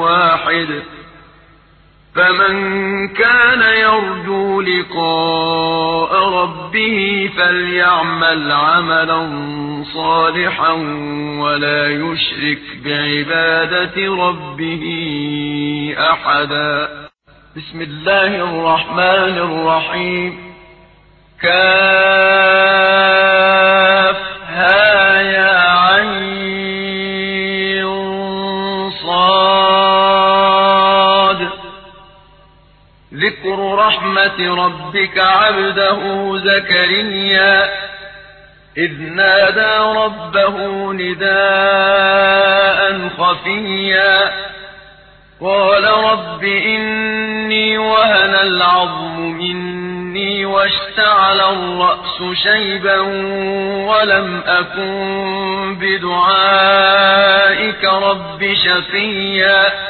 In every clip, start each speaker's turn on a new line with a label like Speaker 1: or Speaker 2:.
Speaker 1: واحد. فمن كان يرجو لقاء ربه فليعمل عملا صالحا ولا يشرك بعبادة ربه أحدا. بسم الله الرحمن الرحيم. كافها يا رحمة ربك عبده زكريا إذ نادى ربه نداء خفيا. قال رب إني وهن العظم مني واشتعل الرأس شيبا ولم أكن بدعائك رب شقيا.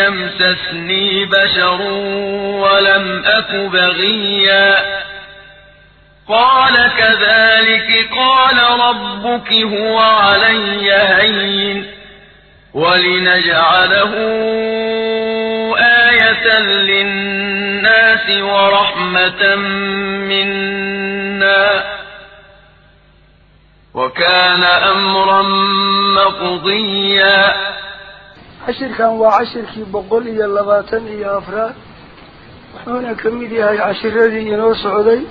Speaker 1: يمسسني بشر ولم أك بغيا. قال كذلك قال ربك هو علي هين. ولنجعله آية للناس ورحمة منا. وكان أمرا مقضيا.
Speaker 2: عشر كان وعشر كي بقول إيا اللباتن إيا أفراد. وحونا كميدي هاي عشر ذي إنو سعودي.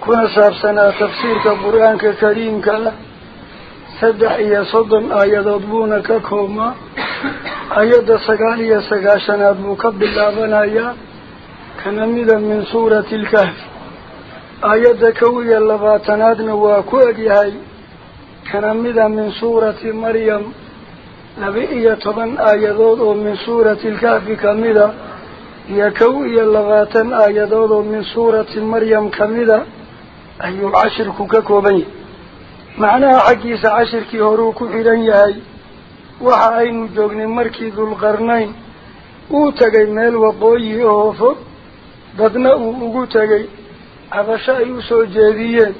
Speaker 2: كنا سابسنا تفسير كقرآن كريم كلا سدح إيا صدن آيات أضبونا ككوما آيات سقال إيا سقاشنا أضبوك باللابنا إيا كنميدا من سورة الكهف. آيات كوية اللباتنادنا وكوئي هاي. كنميدا من سورة مريم. لبئية طبعا آيادود من سورة الكهف كميدا هي كوية اللباتن آيادود من سورة مريم كميدا أيو عشر كوكاكوبين معناها حقيس عشر كي هروكو حيران يهي waxa aynu joognay markii dulqarnayn uu tegay meel waqooyi oo fog dadna uu ugu tegay cabasho ay u soo jeediyeen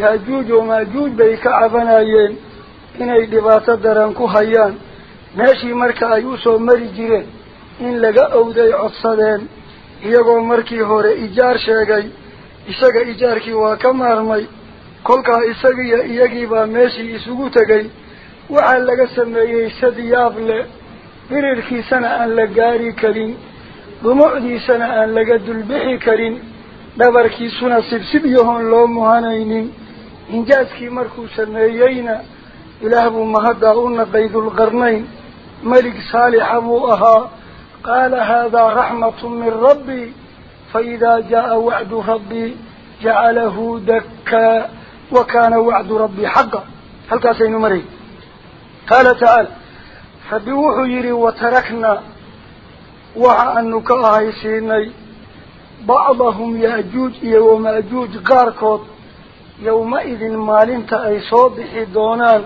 Speaker 2: yaajuuj oo maajuuj bay ka cabanayeen inay dhibaato daran ku hayaan mari jireen in laga owday codsadeen iyagoo markii hore ijaar sheegay isaga ijaarkii waa ka maarmay kolkaa isagiiyo iyagiibaa meeshii isugu tegay waxaa laga sameeyey sad yaab leh birirkiisana aan la gaari karin dhumucdiisana aan laga dulbixi karin dhabarkiisuna sibsib yahoon loo muhanaynin injaaskii markuu sameeyeyna ilaah buu mahaddaa u naqay dulqarnayn ملك صالح أبوها قال هذا رحمة من ربي. فإذا جاء وعد ربي جعله دكا وكان وعد ربي حقا. هل كاسين مري قال تعالى تعال فبوحير وتركنا. وعنك آيسيني بعضهم يأجوج يوم أجوج قاركوت يومئذ مالين تأيصو بحضونان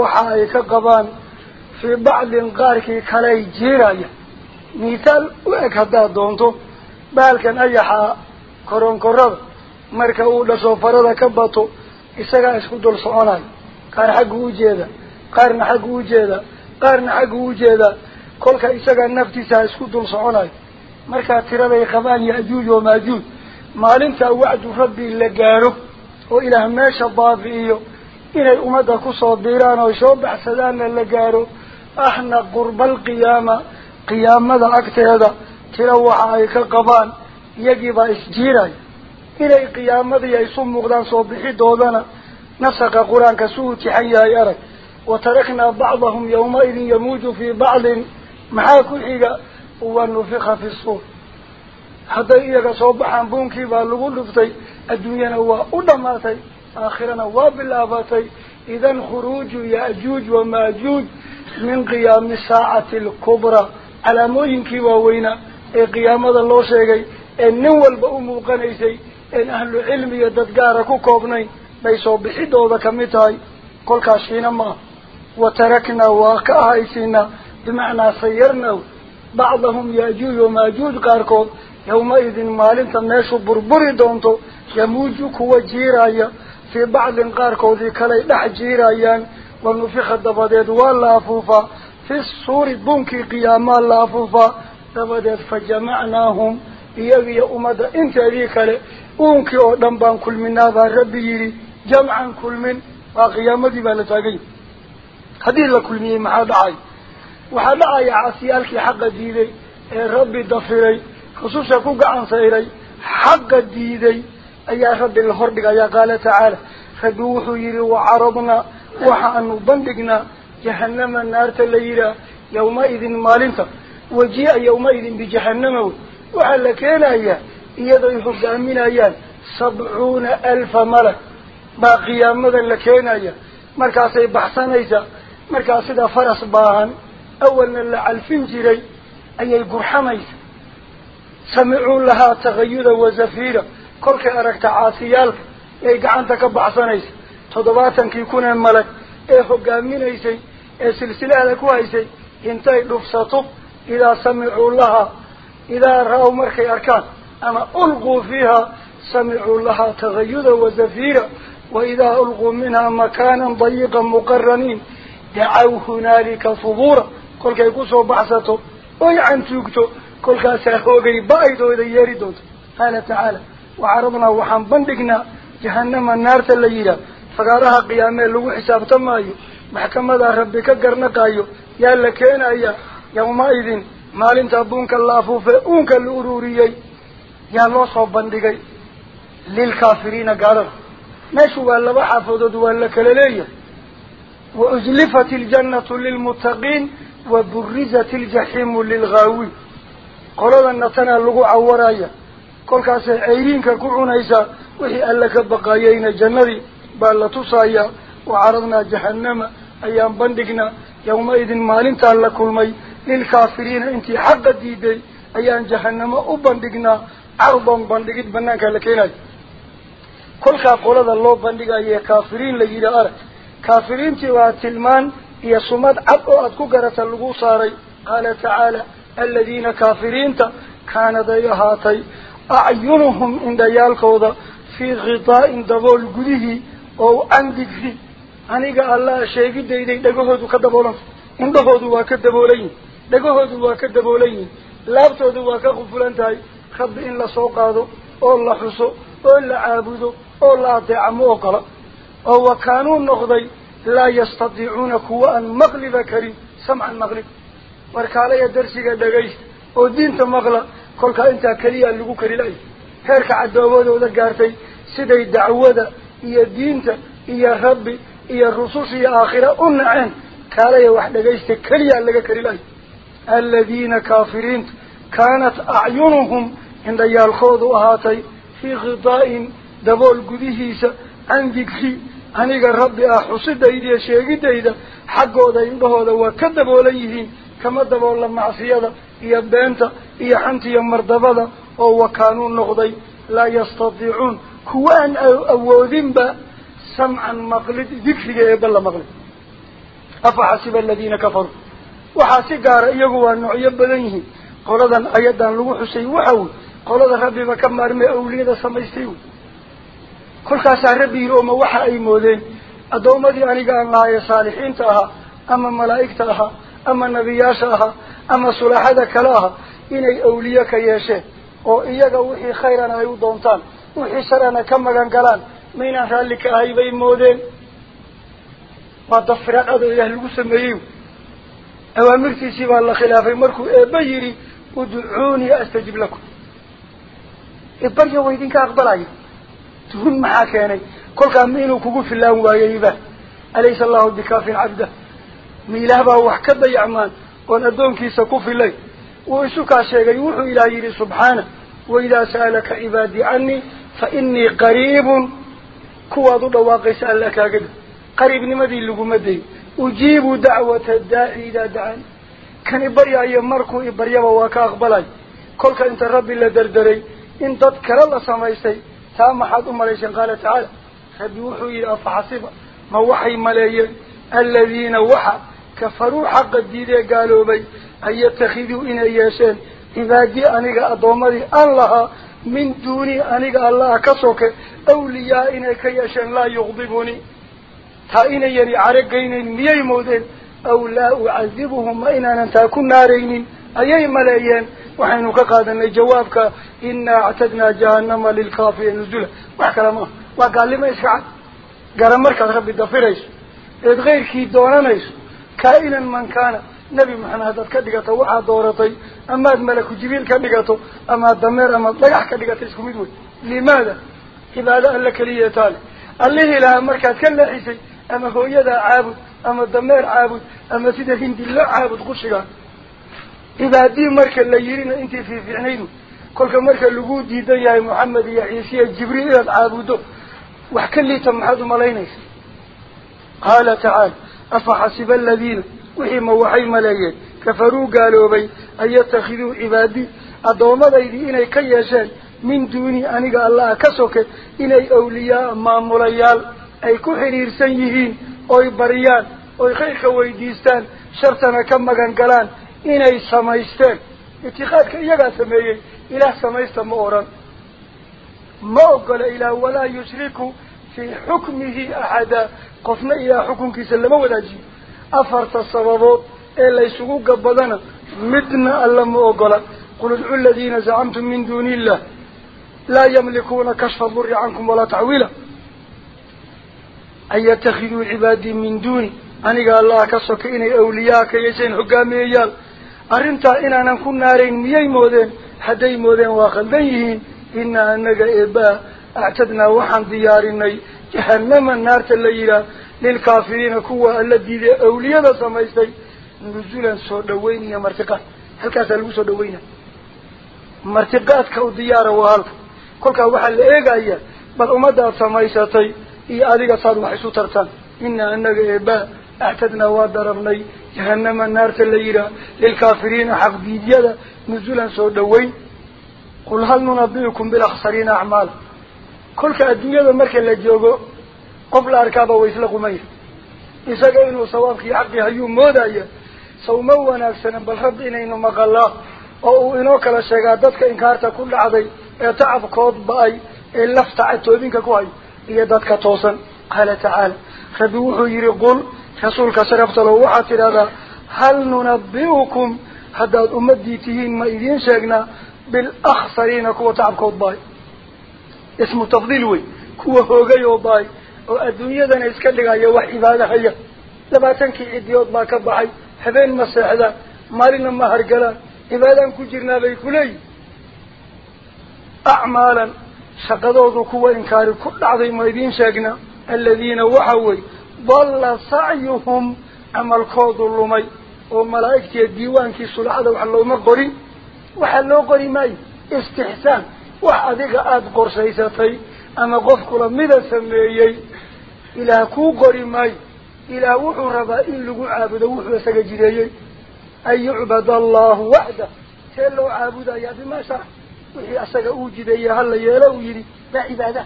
Speaker 2: waxa ay ka qabaan fii bacdin qaarkii kaley jiiraya mithaal u eg haddaad doonto baalkan ayaxaa koronkorada marka uu dhasho farada ka bato isagaa isku dul soconayo qaar xaggu u jeeda qaarna xaggu u jeeda qaarna xaggu u jeeda kolka isagaa naftiisa isku dul soconayo markaa tiraday qabaan ya'juuj oo maajuuj maalintaa wacdu rabbi la gaaro oo ilaah meesha baabi'iyo baxsadaanna la gaaro ahna qurbaalqiyaama qiyaamada agteeda tiro waxa ay ka qabaan iyagiibaa isjiiraya inay qiyaamadii ay isu muuqdaan soo bixidoodana nasaqa qur-aanka su u tixan yahay arag wataraknaa bacdahum yawmaidin yamuuju fii bacdin maxaa ku xiga wa nufika fi suur hadday iyaga soo baxaan buunkii baa lagu dhuftay adduunyana waa u dhamaatay آخرا نواب الآباتي إذن خروج يأجوج وماجوج من قيام ساعة الكبرى. على موين كي ووين إيه قيام هذا الله شيء إن أول بأمو قنيسي إن أهل العلم يددقارك كوبني. بيسو بحدو بكمتاي كل كاشينا ما. وتركنا واقع عيسينا بمعنى سيرنا. بعضهم يأجوج وماجوج قاركو. يومئذ مالنطا ناشو بربري دونتو. يموجو كوجيرايا waa la afuufaa fi suuri bunkii qiyaamaa la afuufaa dabadeed fa jamacnaahum iyagiyo ummadda inteedii kale uunkii oo dhan baan kulminaa baa rabbi yidhi jamcan kulmin waa qiyaamadii baa la taagay haddii la kulmiyey maxaa dhacay waxaa dhacaya caasiyaalkii xaqa diiday ee rabbi dafiray rususha ku gacan sayray xaqa diiday أيها رب الهرب يا قال تعالى فدوح يلي وعرضنا وحأن بندقنا جهنم النار تليلا يومئذ مالنطا وجيء يومئذ بجهنم وعلى كان أيها إيضي حفظ من أيها سبعون ألف ملك با قيامة لكينا مركاسي بحثانيسا مركاسي دا فرص باهم أولنا لعلفين جيري أي القرحميس سمعوا لها تغيير وزفيرا كلك أركت عاصيال أي جعانتك بعصانيس تضباطنك يكون الملك أي حقامين أيسي أي سلسلة لك وايسي انتهي لفسطه إذا سمعوا لها إذا رأوا مركي أركان أما ألقوا فيها سمعوا لها تغيضا وزفيرا وإذا ألقوا منها مكانا ضيقا مقرنين دعوا هنالك فضورا كلك يكسوا بعصته ويعنتوكتو كلك سأخوكي بايدو إذا يريدوت قال تعالى wacaradnaa waxaan bandhignaa jahanama naarta la yidhaah fagaaraha qiyaamee lagu xisaabtamaayo maxkamadaa rabbi ka garnaqaayo yaa la keenaya yawmaidin maalinta buunka la afuufee uunka la ururiyey yaa loo soo bandhigay lilkaafiriina gaalada meeshu waa laba xaafadood waa la kala leeyahay wa uzlifat iljannatu lilmuttaqiin wa alle ka baqayeyna jannadii baa la tusayaa wacaradnaa jahanama ayaan bandhignaa yawmaidin maalintaa la kulmay lilkaafiriina intii xaqa diiday ayaan jahanamo u bandhignaa cardan bandhigid banaankaa la keenayo kolkaa qolada loo bandhigayo kaafiriin la yidhi arag kaafiriintii waa tilmaan iyo sumad cad oo aada ku garata lagu saaray qaala tacaala aladiina kaafiriinta kaanad ay ahaatay can digri aniga allah sheegidayday dhagahoodu ka daboolanta indhahoodu waa ka daboolan yihin dhagahoodu waa ka daboolan yihin laabtoodu waa ka qufulan tahay rabbi in lasoo qaado oo la xuso oo la caabudo oo la adeeca ma ogola oo wa kaanuu noqday laa yastadiicuuna kuwa aan maqliba karin samcan maqlib warkaalaya darsiga dhagaysta oo diinta maqla kolkaa intaa keliyaa lagu kari la-ay heerka cadoowadooda gaartay siday dacwada iyo diinta iyo rabbi iyo rususha iyo aakhira u naceen kaalaya wax dhagaysta keliyaa laga kari la-ay aladiina kaafiriinta kaanat acyunuhum indhayaalkoodu ahaatay fii khidaa'in dabool gudihiisa can dikri aniga rabbi ah xusidayda iyo sheegidayda xaggooda indhahooda waa ka daboolan yihiin kama daboola macsiyada iyo mardabada oo wakaanuu noqday laa yastatiicuun kuwa aan awoodinba samcan maqlid dikriga eeba la maqlid afa xasiba aladiina kafaruu waxaa si gaara iyagu waa noocyo badan yihiin qoladan ayadan lagu xusay waxa wey qolada rabbiba ka maarmee awliyada samaystay wey kolkaasaa rabbi yidhi oma waxa ay moodeen addoommadii aniga aan lahaye saalixiinta ahaa ama malaa'igta ahaa ka yeesheen oo iyaga wixii khayrana ay u doontaan wixii sharana ka magan galaan maynaan raalli ka ahay bay moodeen waa dafiraad adoo ilaah lagu sameeyey awaamirtiisii baa la khilaafay markuu eebba yidhi udcuunii astajib lakum ibarya wa idinka aqbalaya tuhun maxaa keenay kolkaa ma inuu kugu filaan waayeyba alaysa allahu bikaafin cabdah ميلها وحكد يا عمان ونادون كيس كوف لي وشو كاشي يروح إلى يري سبحانه وإذا سألك عبادي عني فإني قريب كواد دواقي سألك أجد قريب نمدي لجمدي أجيب دعوة الداعي إذا دعان كان بريا يمركو بريا وواك أقبلاي كل كان رب الله دردري إن تذكر الله سمايسي سام حد أمر قال تعالى خبيوح إلى فحصبة ما وحي ملايين الذين وحى diidee gaaloobay an yatakiduu inay yeesheen cibaadii aniga addoommadii an lahaa min duuni aniga allaha ka soke awliyaa inay ka yeesheen laa yuqdibuni taa inayani caragaynayn miyay moodeen aw laa ucadibuhum ma inaanan taa ku naaraynin ayay maleeyeen waxaynu ka qaadanay jawaabka inaa actadnaa jahannama lilkaafiriin nuzula wax kale maaha waa gaalnimo iska cad gara markaad rabbi dafirayso eed keyrkii doonanayso ka dhigato waxaad dooratay amaad malaku jibiil ka dhigato amaad dameer amaad dhagax ka dhigato isku mid wey limaada cibaado alla keliya taale allihii lahaa markaad ka leexisay ama hooyadaa caabud ama dameer caabud ama sida hindi la caabud qushigaa cibaadii marka la yirina intii fiifiicnaydu kolka marka lagu diidan yahay maxamed iyo ciise iyo jibriil inaad caabuddo wax ka liita maxaad umalaynaysa qaala tacaala afaxasiba aladiina wixii ma waxay maleeyeen kafaruu gaaloobay an yatakiduu cibaadii addoomadaydii inay ka yeesheen min duuni aniga allaha ka soke inay awliyaa maamulayaal ay ku xidhiirsan yihiin oy bariyaan oy khayrka weydiistaan shartana ka magan galaan inay samaysteen itiqaadka iyagaa sameeyey ilaah samaysta ma odhan ma ogola ilaah walaa xukunkiisa lama wadaajiyo afarta sababood ee laysugu gabadana midna alla ma ogola qul idcu aladiina zacamtum min duuni illah laa yamlikuuna kashfa duri cankum walaa taxwiila an yatakiduu cibaadii min duuni aniga allaha ka soka inay awliyaa ka yeesheen hogaamiyeyaal arrintaa inaanan ku naarayn miyay moodeen hadday moodeen waa khaldan yihiin inaa anaga eebaa actadnaa waxaan diyaarinay jahanama naarta la yidhaah lilkaafiriina kuwa alla diiday awliyada samaystay nuzulan soo dhaweyn iyo martiqaad halkaasaa lagu soo dhaweynaya martiqaadka u diyaara waa halka kolkaa waxaa la eegayaa bal ummadaad samaysatay iyo adiga saad wax isu tartaan inaa anaga eebaa actadnaa waa darabnay jahanama naarta la yidhaah lilkaafiriina xaqdiidyada nuzulan soo dhaweyn qul hal nunabiukum bilaksariina acmaala isaga inuu sawaabkii xaqii hayuu moodaya sawma wanaagsana bal rabbi inaynu maqalaa oo uu inoo kala sheegaa dadka inkaarta ku dhacday ee tacabkood ba-ay ee lafta catoobinka ku hayo iyo dadka toosan qaala tacaala rabbi wuxuu yihi qul rasuulka sharafta lo waxaad tidhahdaa hal nunabi'ukum haddaad ummadii tihiin ma idiin sheegnaa bilaksariina kuwa tacabkood baay wey kuwa hoogay oo baay oo adduunyadana iska dhigaya wax cibaado haya labaatankii cidiyood baa ka baxay habeen ma seexdaan maalina ma hargalaan cibaadaan ku jirnaa bay kuleeyihin acmaalan shaqadoodu kuwa inkaari ku dhacday ma idiin sheegnaa aladiina waxa wey dalla sacyuhum camalkoodu lumay oo malaa'igtiiyo diiwaankii sulaxada wax looma qorin waxaa loo qori maayo istixsaan وحديك أد قرسيستي أما قفك لمدة سميي إلى كو قرمي إلى وحو ربا إن لقو عابد وحو سجدي أي عبد الله وحده تلو عابد يا بما شرح وحي أسجد أوجدي هل يلو يري لا عبادة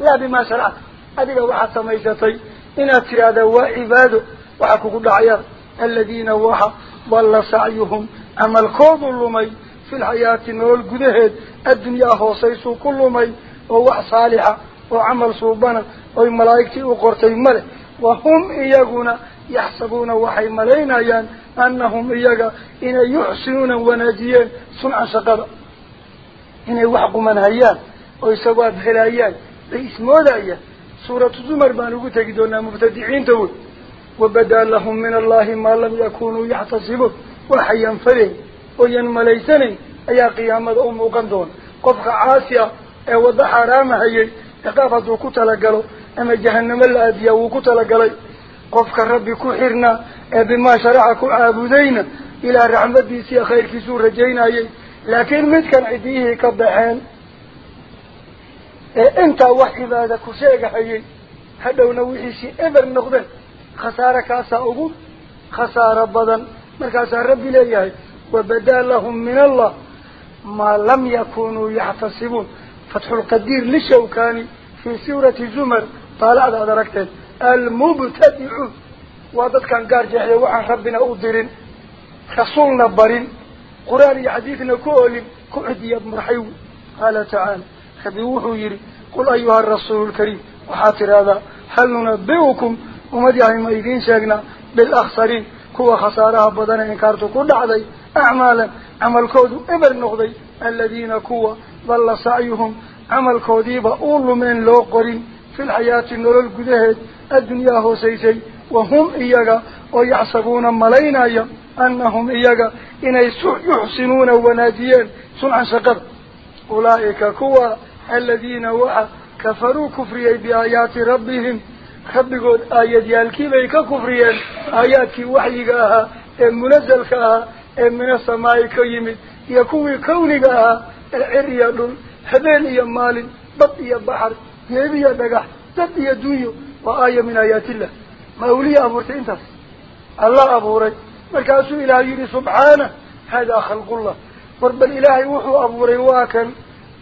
Speaker 2: لا بما شرح أدك وحد سميستي إن أتراد وعباد وحكو قد عيار الذين وحى ضل سعيهم أما القوض اللمي fi lxayaati nolol gudaheed addunyaa hoosaysuu ku lumay oo wax saalixa oo camal suubana oy malaa'igtii u qortay male wa hum iyaguna yaxsabuuna waxay malaynayaan annahum iyaga inay yuxsinuuna wanaajiyeen sunca shaqada inay wax quman hayaan oo isawaab helayaan bay ismoodayaan suuratu zumar baan ugu tegi doonaa mubtadiciinta wey wabadaa lahum min allahi maa lam u muuqan doona qofka caasi ah ee waddo xaaraama hayay ciqaab hadduu ku talagalo ama jahanamo la aadiyaa wuu ku talagalay qofka rabbi ku xirnaa ee bimaa sharaca ku caabudayna ilaa raxmadiisiiyo khayrkiisuu rajaynayay laakiin midkan ciddiyihii ka baxeen ee intaa wax cibaada ku sheegahayay hadhowna wixiisii eber noqdeen khasaare kaasaa ugu khasaaro badan markaasaa rabbi leeyahay وبدأ لهم من الله ما لم يكونوا يحتسبون. فتح القدير لشوكاني في سورة زمر. قال هذا ركتين. المبتدع وهذا كان قار جحيا وعن ربنا أقدرين خصول نبارين قراني عزيزنا كولي كعدي أبمرحيو قال تعالى. خبيوه يري. قل أيها الرسول الكريم. وحاطر هذا. هل ننبئكم؟ ومدعهم أيدين شاقنا. بالأخصرين كوا خسارها بدن إنكارتو كود عضي أعمالا عمل كود إبل نغضي الذين كوا ظل سعيهم عمل كوديب أول من لوقرين في الحياة النور القدهد. الدنيا هو سيسي وهم إياغا ويعصبون ملينا أنهم إياغا. إن يحسنون وناديا صنع شقر أولئك كوا الذين وعى كفروا كفري بآيات ربهم. Iyo kuwii kawniga ahaa ee cir iyo dhul habeen iyo maalin bad iyo baxar geeb iyo dhagax dad iyo dunyo waa aaya min aayaatillah ma awliya abuurtay intaas alla abuuray markaasuu ilaah yidhi subxaana haadaa khalqullah war bal ilaahay wuxuu abuuray waa kan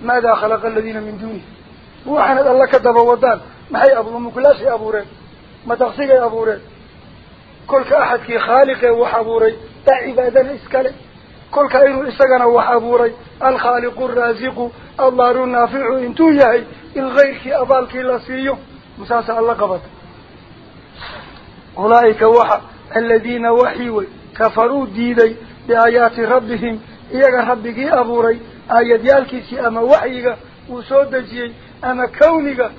Speaker 2: maadaa khalaqa aladiina min duunih waxaanad alla ka daba wadaan maxay abuur mukulaashay abuureen ma daqsigay abuureen kolka axadkii khaaliqee wax abuuray daa cibaadana iskale kolka inuu isagana wax abuuray alkhaaliqu araasiqu allaaru naaficu intuu yahay in kayrkii abaalkii la siiyo masaasa alla qabata ulaa'ika waxa aladiina waxii wey kafaruu diiday biaayaati rabbihim iyaga rabbigii abuuray aayadyaalkiisii ama waxyiga uu soo dejiyey ama kawniga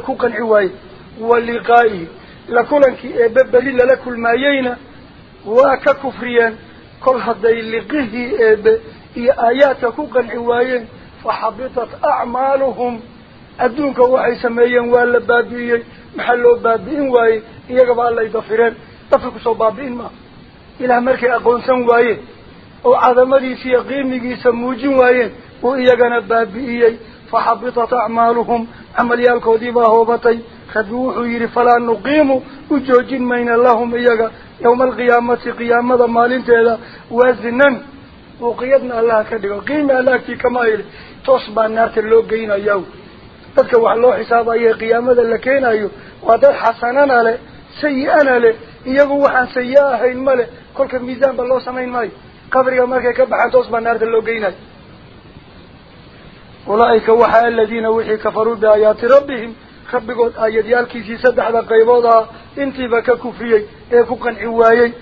Speaker 2: ku qanci waayeen wa liqaa'ihi la kulankii eebe beri lala kulmaayeyna waa ka kufriyeen kol hadday liqihii eebe iyo aayaadka ku qanci waayeen faxabitat acmaaluhum adduunka waxay sameeyeen waa la baabi'iyey maxaa loo baabi'in waayey iyagaba allay dafireen dafir kusoo baabi'in maaha ilaah markay aqoonsan waayeen faxabitat acmaaluhum camalyaalkoodii baa hoobatay rabbi wuxuu yidhi falaa nuqiimu u joojin mayna lahum iyaga yawma alqiyaamati qiyaamada maalinteeda wazinan uuqiyadna allaha ka dhigo qiimi alla agtii kama ili toos baa naarta loo geynayaa dadka wax loo xisaabaye qiyaamada la keenayo waa dad xasanana leh sayi-ana leh iyagu waxaan sayi ahayn ma leh kolka miisaan ba loo samayn maayo قبر يومك كبح تصب النار اللوجينة أولئك وحى الذين وحي كفروا بآيات ربهم. خبقوا آيات يالكي سيسد حدا قيبوضا. انتي بك كفري ايفقا عوايا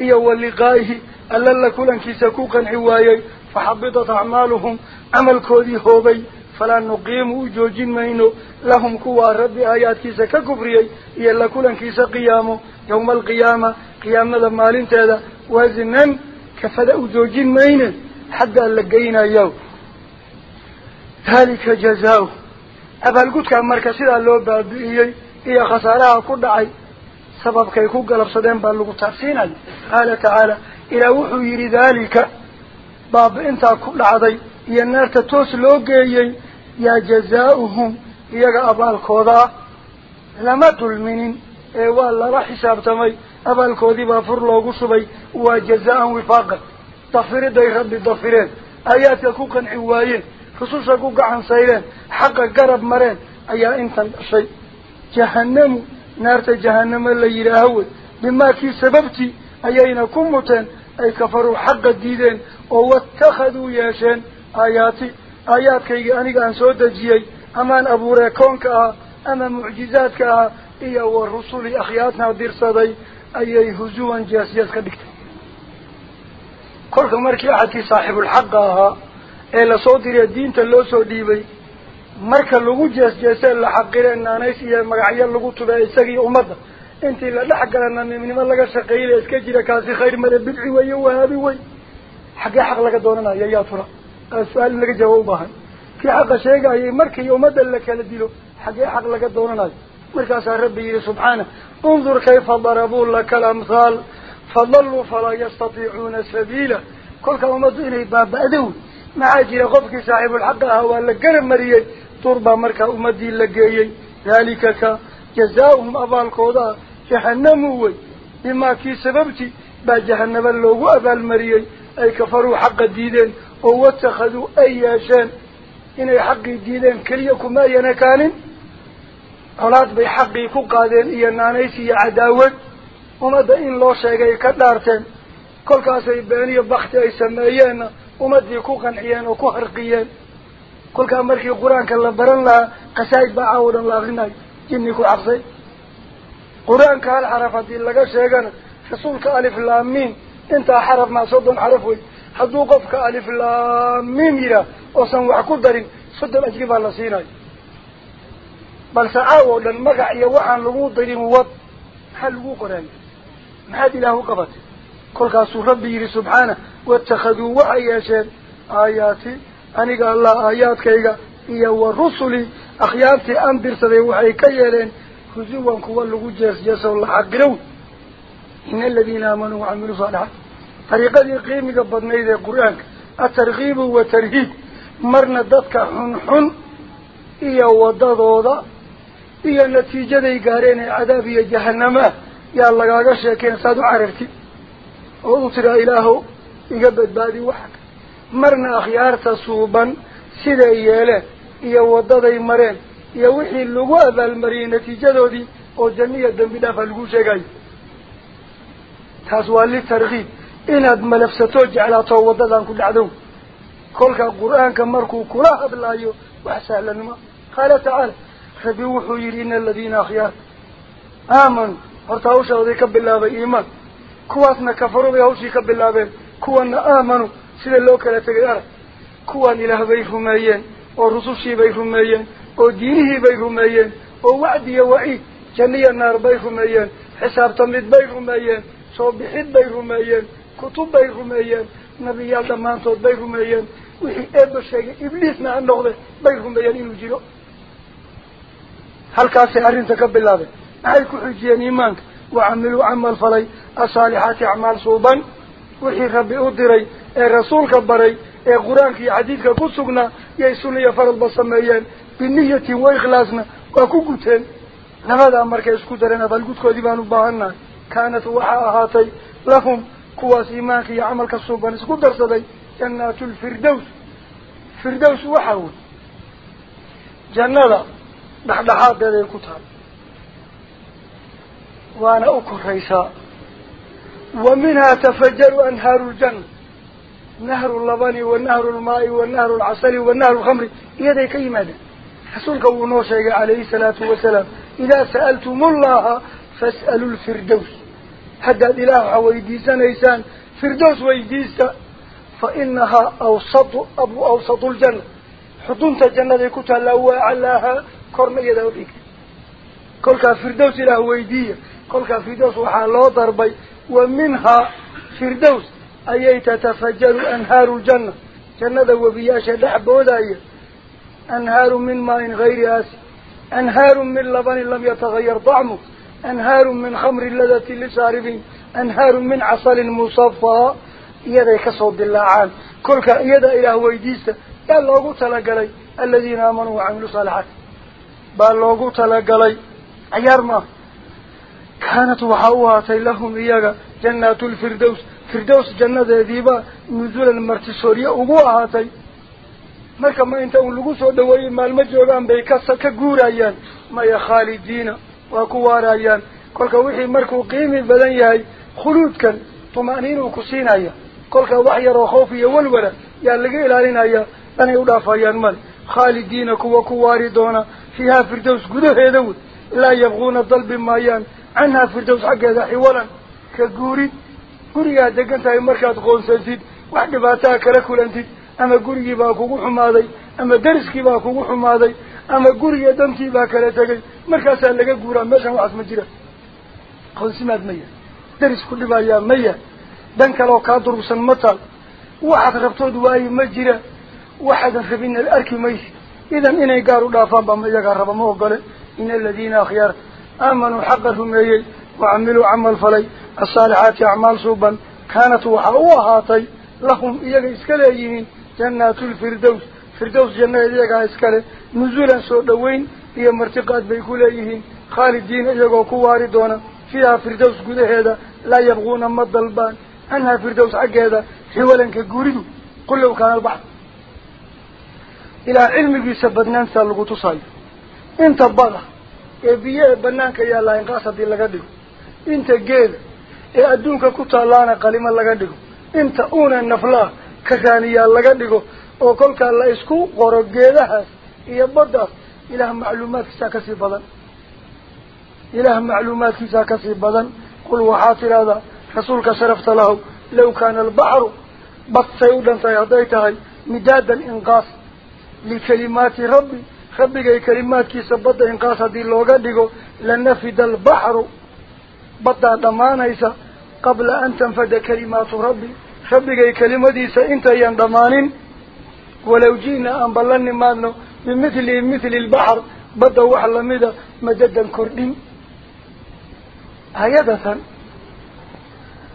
Speaker 2: ايو اللقائه ألا لكلنكي سكوقا عوايا فحبطت أعمالهم. عمل كودي هوبي. فلا نقيم وجوجين مينو. لهم كوا ربي آيات كيسا ككفري ايو لكلنكي سقيامو يوم القيامة. قيامة مال انتهذا وزنن. Kafada u joojin mayne xaggaa la geynayo dalika jazaa-u abaalgudkaa marka sidaa loo baabi'iyey iyo khasaaraha ku dhacay sababkay ku galabsadeen baa lagu taabsiinaya qaala tacaala ilaah wuxuu yidhi daalika baabi-intaa ku dhacday iyo naarta toos loo geeyey yaa jazaa-uhum iyaga abaalkoodaa lama dulminin ee waa lala xisaabtamay fur loogu shubay waa jazaa-an wifaaqan dafiriday rabbi dafireen aayaadka ku qanci waayeen rususha ku gacan sayreen xaqa garab mareen ayaa intan dhashay jahanamu naarta jahanamo la yidhaaho wey bimaakii sababtii ayayna ku muteen ay kafaruu xaqa diideen oo watakhaduu yeesheen aayaati aayaadkaygii aniga aan soo dejiyey amaan abuuree koonka ah ama mucjizaadka ah iyo wa rusuli akhyaartna dirsaday ayay husuwan jaasiyad ka dhigtay kolka markii axadkii saaxibulxaqa ahaa ee lasoo diree diinta loo soo dhiibay marka lagu jeesjeesee la xaqiree naanays iyo magacyo lagu tubee isagii ummadda intii la dhex gala namiimnimo laga shaqeeyay iska jira kaasi khayr male bidci weeye wahaabi wey xaggee xaq laga doonanayo yaa tura su-aal in laga jawaab u baahan kii xaqa sheegayay markii ummadda la kala dilo xaggee xaq laga doonanayo مركز ربي سبحانه انظر كيف ضربوا لك الأمثال فضلوا فلا يستطيعون سبيلا. كل كومدين باب بعدو ما عاجي غفك صاحب الحق هو اللي قرب مريج تربى مركز أمدين لقيي. ذلك جزاؤهم أبا القوضاء جهنموا بما كي سببتي با جهنم اللوغ أبا المريج أي كفروا حق الدين أو اتخذوا أي شان إن حق الدين كليكم أي نكانين beeniyo bakti ay sameeyeenna ummadii ku qanciyeen oo ku harqiyeen kolkaa markii qur-aanka la baran lahaa qasaa'id baa caawo dhan la akrinayo jinni ku xaqsay qur-aanka hal xaraf haddii laga sheegana rasuulka alif laamiin intaa xaraf maa soddon xaraf wey hadduu qofka alif laamiim yidhaah oosan wax ku darin soddon ajri baa la siinayo caawo dhan magac iyo waxaan lagu darin wad maxaa lagu qoraayo maxaad ilaah u qabatay kolkaasuu rabbi yidhi subxaana waittakhaduu waxay yeesheen aayaati aniga allah aayaadkayga iyo wa rusuli akhyaartii aan dirsaday waxay ka yeeleen husuwan kuwa lagu jeesjeeso la xaqirow ina aladiina aamanuu wacamiluu saalixaat dariiqadii qiimiga badnayd ee qur-aanka atarkiibu watarhiib marna dadka xunxun iyo wadadooda ee cadaab iyo jahanama yaa lagaaga sheekeen saad u carartid oo u tiraa ilaahow iga badbaadi waxa marna akhyaarta suuban siday yeeleen iyo wadaday mareen iyo wixii lagu abaalmariyey natiijadoodii oo janno iyo dambi dhaafa lagu sheegayo taas waa litarkiib inaad malafsatoo jeclaato waddadan ku dhacdow kolka qur-aanka markuu kula hadlaayo wax sahlanima qaala tacaala aamanuu horta hawshooday ka bilaabay iimaan kuwaasna kafaruu bay hawshii ka bilaabeen kuwana aamanuu sida loo kala tegay arag kuwaan ilaah bay rumeeyeen oo rusushii bay rumeeyeen oo diinihii bay rumeeyeen oo wacdi iyo waciid janniya naar bay rumeeyeen xisaabtamid bay rumeeyeen soo bixid bay rumeeyeen kutub bay rumeeyeen nabiyaal dhammaantood bay rumeeyeen wixii eeba sheegay ibliisna ha noqde bay rumeeyeen inuu jiro falay asaalixaati acmaal suuban wixii rabbi u diray ee rasuulka baray ee qur-aanka iyo xadiidka ku sugnaa yay sunniya faradba sameeyeen biniyatin wa ikhlaasna waa ku guteen labadaa markay isku dareen abaalgudkoodii baan u baahannahay kaanat waxaa ahaatay lahum kuwaas iimaanka iyo camalka suuban isku darsaday jannaatu lfirdows firdows waxaa wey jannada دحدها دليل كتاب وأنا اكر ريسا ومنها تفجر أنهار الجن نهر اللبن والنهر الماء والنهر العسل والنهر الخمر. يدي كيما حسولك ونوشيك عليه الصلاة والسلام. إذا سألتم الله فاسألوا الفردوس. هذا إله ويديسا نيسان. فردوس ويديسا فإنها أوسط أبو أوسط الجنة. حضنت الجنة لكتها لو وعلاها. كورنا يدعو ديك كل كفردوس إلى هويدية كل كفردوس وحا الله ضربي ومنها فردوس أي تتفجر أنهار الجنة جنة ذو بياشة لعبودة أنهار من ماء غير آسي أنهار من لبن لم يتغير طعمه أنهار من خمر لذة لسارفين أنهار من عسل مصفى يدا الله اللعان كل يدا إلى هويديسة قال الله تلا الذين آمنوا وعملوا صالحات iyaga jannaatu lfirdows firdows jannadeediiba nuzulan martisoorye ugu ahaatay marka ma inta un lagu soo dhaweeyey maalmo joogaan bay ka ka guurayaan maya khaalidiina waa ku waarayaan kolka wixii markuu qiimi badan yahay khuluudkan tuma'niinuu ku siinaya kolka wax yaroo khoof iyo walwala yaa laga ilaalinaya dhanay u dhaafayaan male khaalidiina kuwa ku waari doona firdows gudaheeda wey laa yabquuna dalbi maayaan canhaa firdows xaggeeda xiwalan ka guurid gurigaad degan tahay markaad qoonsatid wax dhibaataa kala kulantid ama gurigii baa kugu xumaaday ama dariskii baa kugu xumaaday ama guriga dantii baa kala tegay markaasaa laga guuraa meeshan waxaas ma jira qoonsimaad maya daris ku dhibayaa maya dan kaleoo kaa durugsan ma taal إذا من يقارو لافان بما يقارب ما أقوله إن الذين أخيار آمنوا حقهم أيه وعملوا عمل فلي. الصالحات أعمال صوبا. كانت وحاوها طي لهم إيه إسكاليين جنات الفردوس. فردوس جنة إيه إسكالي. نزولا سودوين إيه مرتقات بيكول خالدين إيه قواري دونا فيها فردوس قد هذا لا يبغون مضى البان. أنها فردوس عقا هذا حوالا كقوريدو قل لو كان البحث tusaayo inta bada ee biyo ee banaanka yaallaa inqaas haddii laga dhigo inta geeda ee adduunka ku taallaana qalimo laga dhigo inta uuna naflaa karaaniyaa laga dhigo oo kolkaa la isku qoro geedahaas iyo baddaas ilaah macluumaadkiisaa kasii badan ilaah macluumaadkiisaa kasii badan qul waxaa tidhahdaa rasuulka sharafta lahow law kaana albaxru badsay u dhantay hadday tahay midaadan inqaas من كلمات ربي خبق كلمات كي سبدا انقاصة دي اللوغة ديغو. لنفد البحر بدا دمانا إسا قبل أن تنفد كلمات ربي. خبق كلمة إسا إنت يندمانين ولو جينا أنبلن مانو. من مثل مثل البحر. بدا وحلا ميدا. مجدا كردين. هيدا ثان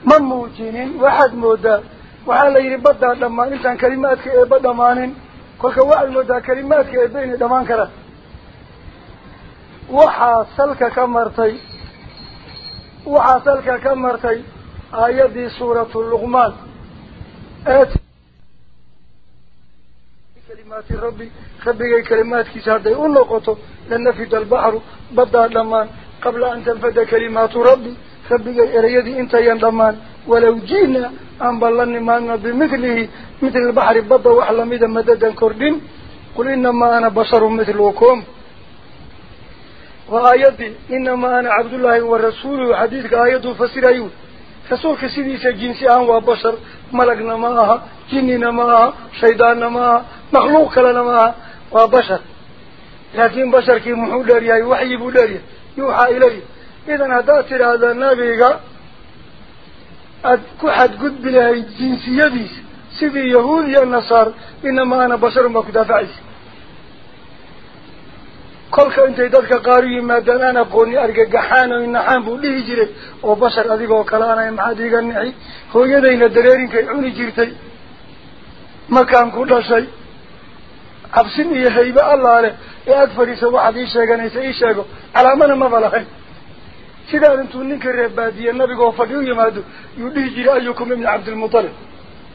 Speaker 2: من موجينين واحد مودا. وحالا يري بدا دمان كلمات كي بدا كل كوال مذاكرين ما بين دمان كره وحصلك كمرتي وحصلك كمرتي آيات سورة اللغمان آت كلمات ربي خبي كلمات كسار دي لن نفد البحر بدأ لما قبل أن تنفد كلمات ربي خبي إليدي انت يندمان ولو جينا أن بلن ما أنا بمثله مثل البحر بضا وحلا ميدا مددا كردين. قل إنما أنا بشر مثل وكم. وآياتي إنما أنا عبد الله والرسول. وحديث آياته فسير أيوه فسوه كسيدي سجنسي آن وبشر. ملك نماها جيني نماها شيطان نماها مخلوق لنماها وبشر. لكن بشر كي محو داري أي وحي بو يوحى إليه إذا هذا ترى هذا النبي xadgudbi lahayd jinsiyadiisa sidii yahuud iyo nasaar inamaa ana basharun baa ku daafacaysa kolka intay dadka qaar u yimaadaan aan aqooni argagaxaan o naxaan buu dhihi jiray oo bashar adigoo kale anay maxaad iga nixi hooyadayna dareerinkay cuni jirtay makaan ku dhashay cabsin iyo haybe allaale ee aada fadhiisa waxaad ii sheeganaysa ii sheego calaamana maba lahayn سيدان انتو نينك الرهبادية النبي قوة فقيون يمادو يوديه جيري أيكم ابن عبد المطلب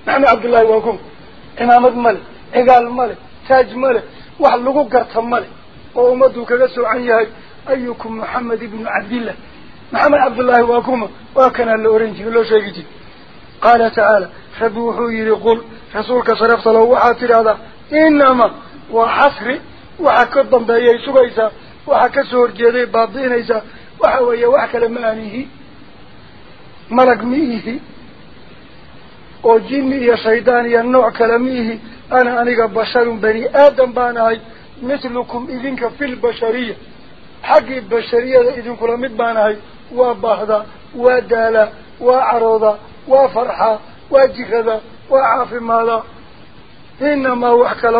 Speaker 2: نعم عبد الله واكم امام المال اقال المال تاج المال وحلقو قرطة المال وامدو كغسو عنيه أيكم محمد ابن عبد الله محمد عبد الله واكم واكنا الأورنج ولو شاكتي قال تعالى فبوحو يريقول رسولك صرفت له وحاتر هذا إنما وحسر وحكد ضمده يسوك إيسا وحكسه الجديد إيسا وحوي وحكل مانيه ملك ميه وجن يا شيطان يا نوع كلاميه أنا أنا بشر بني آدم باناي مثلكم إذنك في البشرية. حق البشرية إذن كلام باناي وبهضة ودالة وعرضة وفرحة وجهدة مالا. إنما وحكل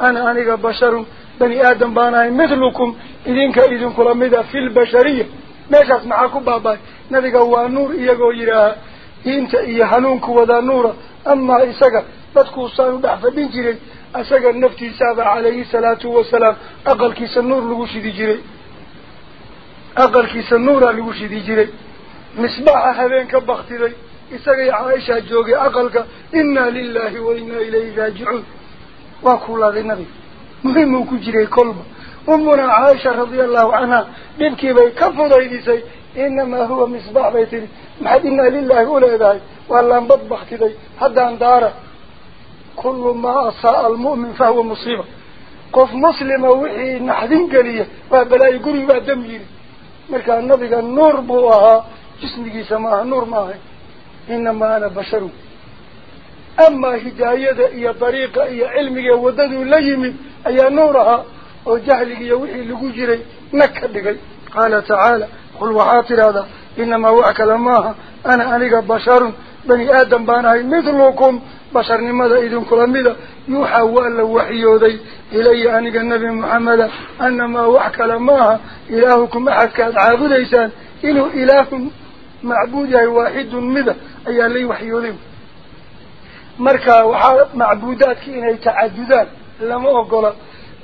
Speaker 2: أنا أنا بشر bani aadam baan ahay mithlukum idinka idinkula mida fi lbashariya meeshaas maxaa ku baaba-ay nabiga waa nuur iyagoo yidhaaha diinta iyo hanuunku wadaa nuura amaa isaga dadkuusaan u dhex fadhin jiray isaga naftiisaaba calayhi salaatu wasalaam aqalkiisa nuur lagu shidi jiray aqalkiisa nuuraa lagu shidi jiray misbaaxa habeen ka baktiday isagay caaishaa joogay aqalka inaa lilahi wa inaa ilayhi raajicuun waa kuulaaday nabiga umunaa caaisha radia allahu canha dhibkiibay ka fudaydisay inamaa huwa misbaax bay tihi maxaad inaa lilahi uleedahay waa laambad baktiday haddaan daara kullu maa asaaa almu'min fahuwa musiiba qof muslima wixii naxdin geliya waa balaayo guriga baa dam yiri markaa nabiga nuur buu ahaa jismigiisa maaha nuur ma ahay inamaa ana basharun amaa hidaayada iyo dariiqa iyo cilmiga waddaduu la yimid ayaa nuur ahaa oo jahliga iyo wixii lagu jiray nag ka dhigay qaala tacaala qul waxaa tidhahdaa inamaa wax kale maaha ana aniga basharun bani aadam baan ahay mithlukum basharnimada idinkula mida yuuxaa waa la waxyooday ilaya aniga nebi maxameda anamaa wax kale maaha ilaahukum axadkaad مركا وحارب معبودات كينا يتعددان لما أقول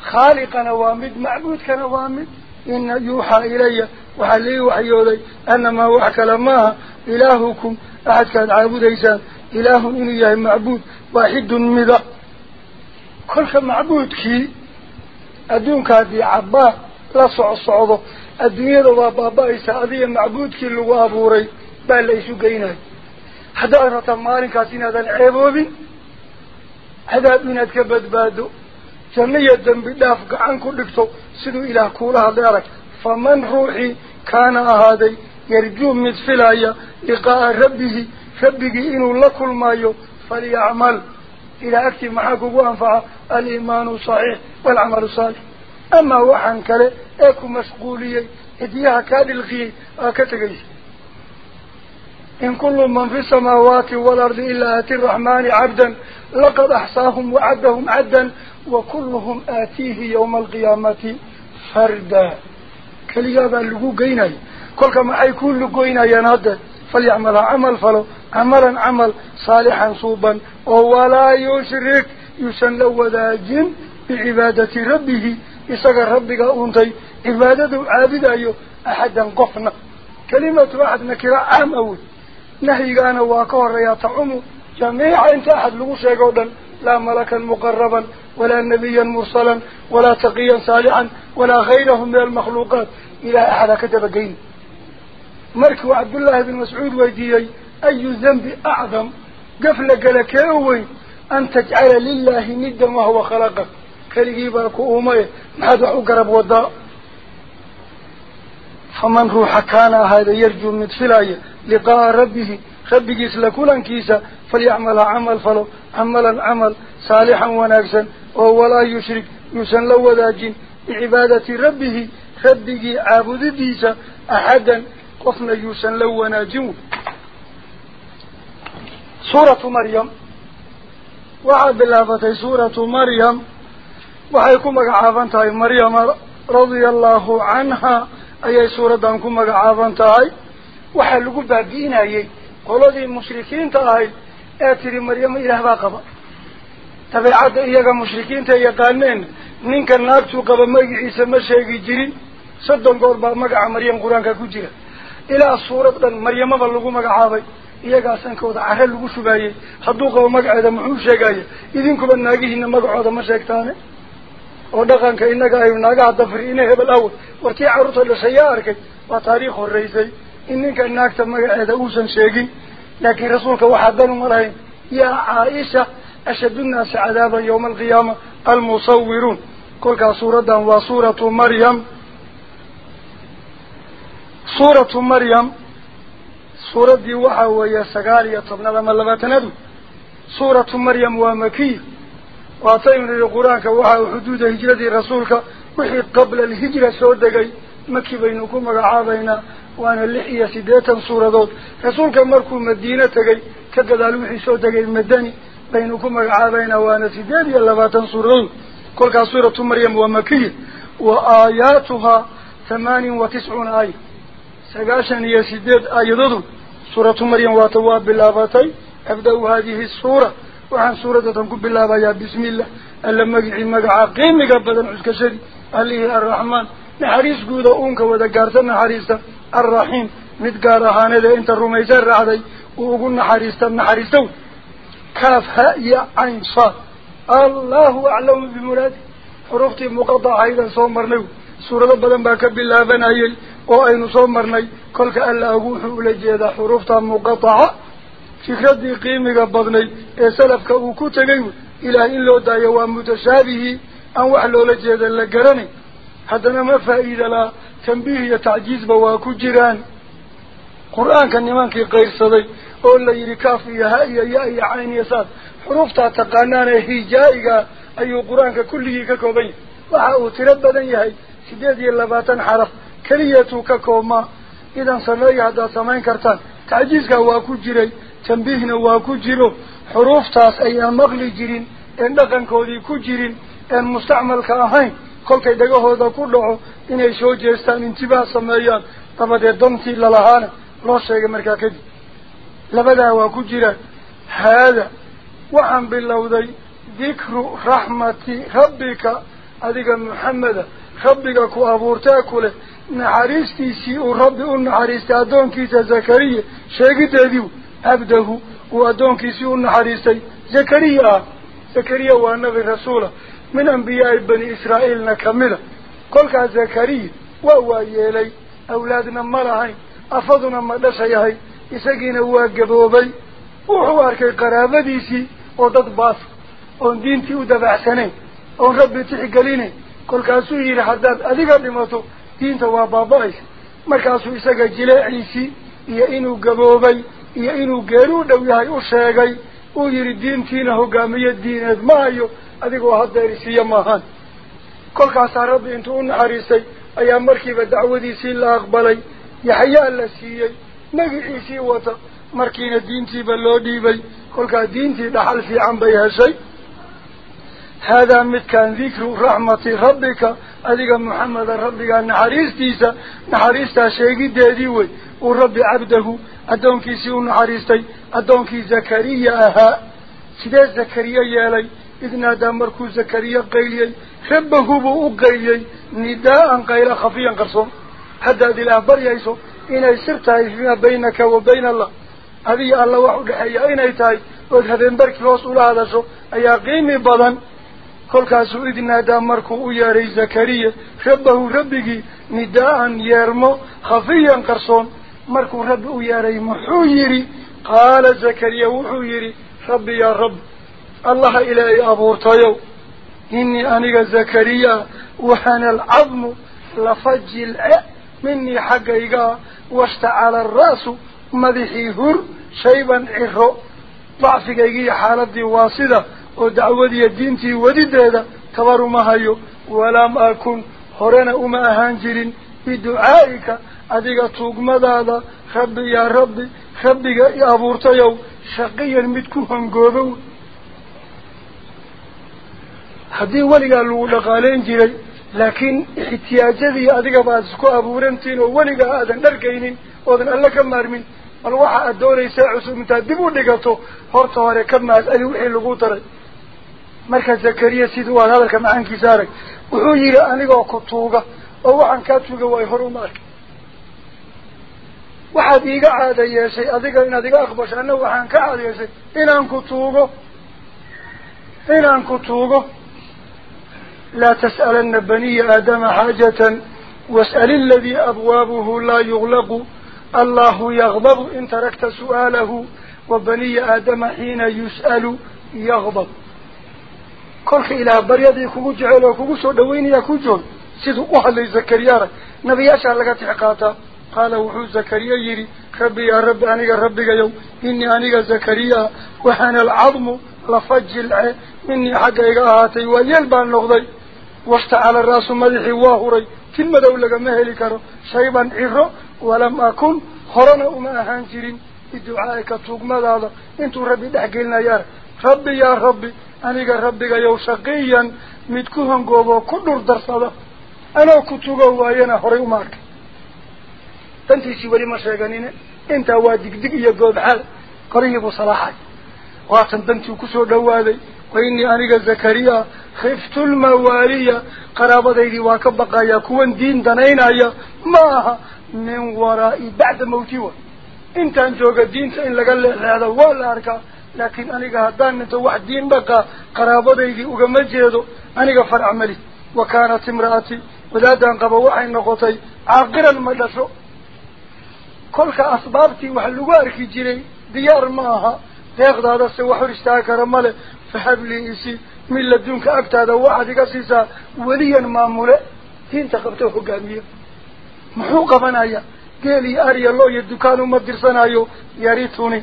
Speaker 2: خالق نوامد معبود كنوامد إن يوحى إلي وحلي وحيولي أنما وحك لماها إلهكم أحد كان عابود إيسان إله إني يهي معبود واحد مضى كل معبود كي أدون كادي عبا لا صع صعوده أدنيا ذا بابا إيسا أدية معبود كي اللي وابوري بل إيسو قيناي حدا أنت كاسين عسين هذا العبوبي حدا أنت كبد بادو. جنية ذنب دافق عن كل كلكتو سنو إلى كلها دارك فمن روحي كان هذا يرجو مثلايا لقاء ربه ربك إنو لكل مايو فليعمل. إلى أكتب معاك وأنفع الإيمان صحيح والعمل صالح. أما وحن كلا أكو مشغولي إديها يا كاد الغي أكتغيش. إن كل من في السماوات والأرض إلا آتي الرحمن عبدا لقد أحصاهم وعدهم عدا وكلهم آتيه يوم القيامة فردا. كل يابا لقو قيني كل كما يكون لقو قيني ينادى فليعمل عمل فلو. عملا عمل صالحا صوبا. وهو لا يشرك يسن لو ذا جن بعبادة ربه. إساق ربك أنتي. عبادته عابد أحدا قفنا. كلمة واحد نكرا عام أول. نهيك أنا واقور يا تعم جميع أنت أحد لغوش يقودن لا ملكا مقربا ولا نبيا مرسلا ولا تقيا صالحا ولا غيرهم من المخلوقات. إلى أحد كتب قيل. مرك عبد الله بن مسعود ويديي أي ذنب أعظم؟ قفل قلك يوي أن تجعل لله ندا وهو خلقك. خلقه كالجيبا كؤومي ماذا أقرب وضاء فمن روح كان هذا يرجو من فلايه لقاء ربه خبك إسلا كيسا فليعمل عمل فلو عملا عمل صالحا ونفسا وهو لا يشرك يسن لو ذاجين عبادة ربه خبك عابد ديسا أحدا قفنا يسن لو ناجم سورة مريم. وعب فتي سورة مريم. وحيكم عافنتها مريم رضي الله عنها. أي سورة عنكم عافنتها مريم وحلقوا بابينا يي قلدي مشركين تاهي اتري مريم إله باقبا تبعاد إياقا مشركين تا يقانين نينك الناكتو قبا مي عيسى مشاقي جيرين صدن قربا مقع مريم قرانكا كجيرا إلى الصورة دا مريم بلقوا مقع عابي إياقا سنكو دا عهلقوا شبايا حدوقا ومقع دا محوشاقا إذن كبا ناقيه إن مقع دا مشاكتاني ودقانك إنك أيو ناقع دفر إنه بالأول وارتي عرطة لسيارك وطاريخ الرئيسي إنك أنك ما هذا أوسن شيء لكن رسولك وحدنا ملاين يا عائشة أشد الناس عذابا يوم القيامة. المصورون. كل كصورة وصورة مريم. صورة مريم. صورة وحى ويا سقالي طبنا لما لبتنده صورة مريم ومكي. وعطينا القرآن كوحى حدود هجرة رسولك. وحي قبل الهجرة سودك مكي بينكم رعابينا وأنا اللحية سيداتا صورة دوت. رسولك مركو مدينة تقي كقدال محيسو تقي المداني بينكم عابين وأنا سيديتا اللباتا صورة دوت. كل صورة مريم ومكية. وآياتها ثمان وتسعون آية. سقاشن يا سيدات آية دوت. صورة مريم واتواب باللاباتي أبدأ هذه الصورة وعن صورة تنكب بالله يا بسم الله. اللهم اجعل مقع قيم قبضا عزك شدي إيه الرحمن؟ نحريس قود أونك ودقارتنا حريسة rumaysan raacday uu ugu naxariista naxariistow kaaf ha iyo cayn saad allahu aclamu bimuraadi xuruuftii muqadacaydan soo marnay suurado badan baa ka bilaabanayay oo aynu soo marnay kolka alla agu wuxuu ula jeedaa xuruufta muqataca fikradii qiimiga badnayd ee salafka uu ku tegay ilaah in loo daayo waa mutashaabihi aan wax loola jeeda la garanayn oo la yidhi kaaf iyo ha iyo ya iyo cayn iyo saad xuruuftaa taqaanaan ee hijaa'iga ayuu qur-aanka kulligii ka kooban yahay waxa uu tiro badan yahay sideed iyo labaatan xaraf keliyatuu ka koobmaa idan sameeya haddaad samayn kartaan tacjiizka waa ku jiray tambiihna waa ku jiro xuruuftaas ayaan maqli jirin een dhaqankoodii ku jirin een mustacmalka ahayn kolkay dhagahooda ku dhaco inay soo jeestaan intibaah sameeyaan dabadeed dantii lalahaana loo sheegay markaa kadib labadaa waa ku jiraan haada waxaan bilowday dikru raxmati rabbika adiga maxameda rabbiga ku abuurtee ku leh naxariistiisii uu rabbi u naxariistay addoonkiisa zakariya sheegideediiu abdahu uu addoonkiisii u naxariistay zakariya ah zakariya waa nabi rasuula waa yeelay awlaadna ma lahayn afaduna ma dhashayahay isagiina waa gaboobay wuxuu arkay qaraabadiisii oo dad baas oon diintii u dabacsanayn oon rabbi tixgelinayn kolkaasuu yidhi haddaad adiga dhimato diinta waa baaba-aysa markaasuu isaga jileeciisii iyo inuu gaboobay iyo inuu geeri u dhow yahay u sheegay uu yidhi diintiina hogaamiye diineed ma أذقوا هذا رسيا ماهان كل كسر ربي أنتون عريسي أيام مركي بدعوة يسيل أقبلي يحيى الله سيء نجي إسي وتر مركين الدين تي بلودي بي كل كدين تي دخل في عم بيها شيء هذا مت كان ذكر رحمة ربك أذق محمد ربك أن عريس ديسا نعريس تشيء جديدي والرب عبده أدونك يسون عريسي أدونك زكريا ها سيد زكريا يالي لي إذن هذا مركو زكريا قيلي ربه بو قيلي نداء قيلة خفيا قرصون حتى هذه الأخبار يأيسو إن سرتها ما بينك وبين الله. هذه الله وحده أي أين أيتاي وإذ هذين بركي وصول هذا شو أي قيمي بضن كل كاسو إذن هذا مركو أياري زكريا ربه ربك نداء يرمو خفيا قرصون. مركو ربه أياري محويري قال زكريا وحويري ربي يا رب. Allaha ilaahay abuurtayow inii aniga zakariya wahana alcadmu lafa jilce minii xaggaygaa washtacala alra'su madaxii hur shayban ciro dacfigaygiiyo xaaladii waa sida oo dacwadiiyo diintii wadideeda tabar uma hayo walam akun horena uma ahaan jirin biducaa'ika adiga tuugmadaada rabbi yaa rabbi rabbiga i abuurtayow shaqiyan mid ku hongoobo aadan dharkaynin oodan alle ka maarmin bal waxa aad doonaysaa cusub intaad dib u dhigato horta hore ka maasali wixii lagu daray marka zakariya siduu aad hadalka macaankiisa arag wuxuu yidhi anigoo ku tuuga oo waxaan kaa tuuga waay hor uma arkay waxaad iiga caada yeeshay adiga inaad iga aqbasho anna waxaan ka caada yeeshay inaan ku tuugo inaan ku tuugo لا تسألن بني آدم حاجة واسأل الذي أبوابه لا يغلق. الله يغضب إن تركت سؤاله وبني آدم حين يسأل يغضب. كلخ إلى بريضي كمجعل وكمس ودويني كجون سيد أحلي زكريا. نبي أشعر لك تحقاتا. قال وحو زكريا يري ربي يا رب أنيك ربك يوم. إني أنيك زكريا. وحان العظم لفج العين إني حقا إقاهاتي ويلبان لغضي. Minii xaggayga ahaatay waa yeel baan noqday washtacala ra'su madaxii waa huray tin madow lagama heli karo shayban ciro walam akun horena uma ahaan jirin biducaa'ika tuugmadaada intuu rabbi dhex gelinaya arag rabbi yaa rabbi aniga rabbigayow shaqiyan mid ku hongooboo ku dhur darsada anoo ku tugo waayana horay uma arkay dantiisii فإني أنا زكريا خفت الموالية. قرابة ذي واكبقى يكون دين دنين أي ماها من ورائي بعد موتي إنت انجوك الدين سإن لقال هذا هو الأركة لكن أنا هدان انت واحد دين بقى. قرابة ذي وقمجي هذا أنا فرع ملي وكانت امرأتي وذا دان قبا وحي النقطي عاقرا مدسو كلك أصبابتي وحلوارك جيري. ديار ماها تأخذ هذا السواح ورشتاك رمالي fahablii isi من لدنك أكتاد واحد قصيصا وليا مامولة. هين تقبته قامية محوقة فنايا قالي أري الله يدكان مدرسنايو يريتوني.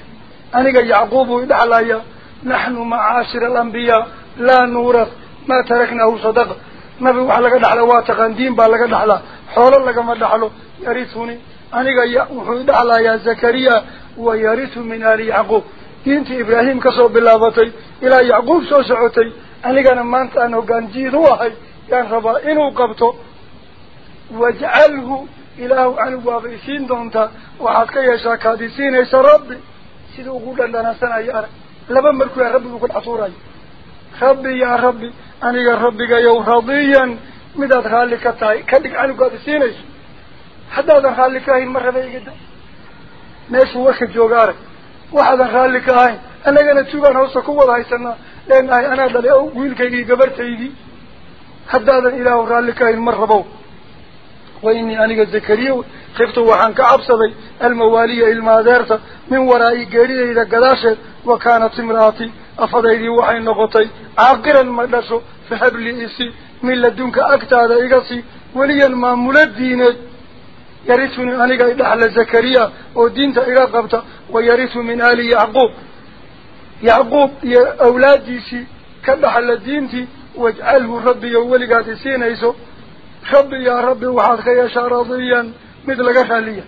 Speaker 2: أنا يعقوب إدعلايا نحن معاشر الأنبياء. لا نورث. ما تركناه صدق. نبي وحا لقد على واتقان با لقد على حول لقد ما دحلو. يرثوني أنا يا وحيد على يا زكريا. ويرث من آل يعقوب. دينت إبراهيم كسو بلابتي إلى يعقوب سو سعوتي أنا كان مانت أنه كان جيد وحي كان ربا إنه قبطه واجعله إله عن واضيسين دونتا وحكا يشا كادسين يسا ربي سيدو قولا لنا سنة يا رب لما مركو يا ربي وقل عطوراي ربي يا ربي أنا يا ربي يو رضيا مداد خالك تاي كدك عنو كادسين يسا حتى هذا خالك هاي مرة بيجدا ناس وقت جوجارك واحد خالك هاي أنا جل تجوب أنا وسكوب الله يسمى لأن أنا دل أقول كذي قبر تيجي حد هذا إلى خالك هاي المرة بوا وإني أنا جل ذكرية خفت وحنك أبصري الموالية المادرة من ورائي قرية إلى قداشة. وكانت امرأتي أفضي لي وحي النغطي عقرا مدرسه في حبل إيسي. من لدنك أكتاد إيقصي وليا ما ملدينه يرثني أنيق إدحل زكريا ودينت إلى قبطة ويرث من آل يعقوب. يعقوب يا أولادي سي كدحل دينتي واجعله ربي يولي قادسين إيسو. ربي يا ربي وحاد خياشا راضيا مثل قخاليا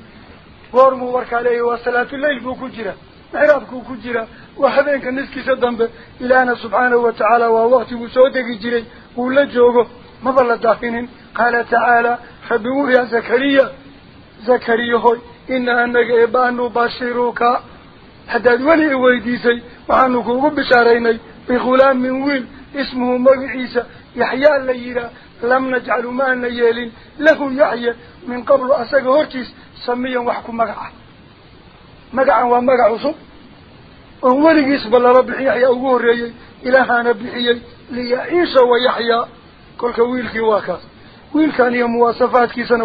Speaker 2: وارمو ورك عليه وصلاة الليل بو كجرة محراب كو كجرة. وحبينك نسكي سدنب إلانا سبحانه وتعالى ووقت وسودك جري ولا جوغو مظل هوي إن أنك إبان نبشروك حداد ولي ويديسي وعنك بشاريني بغلام من ويل اسمه مبعيسى يحيى الليلة لم نجعل ما نيال له يحيى من قبل أساق هورتيس سميا وحكم مقعا مقعا ومقع صب وهو لقيس بالله رب يحيى أقول إلها نبحيي ليعيش ويحيى. كل ويلك واكا. ويلك أن مواصفات كيسنا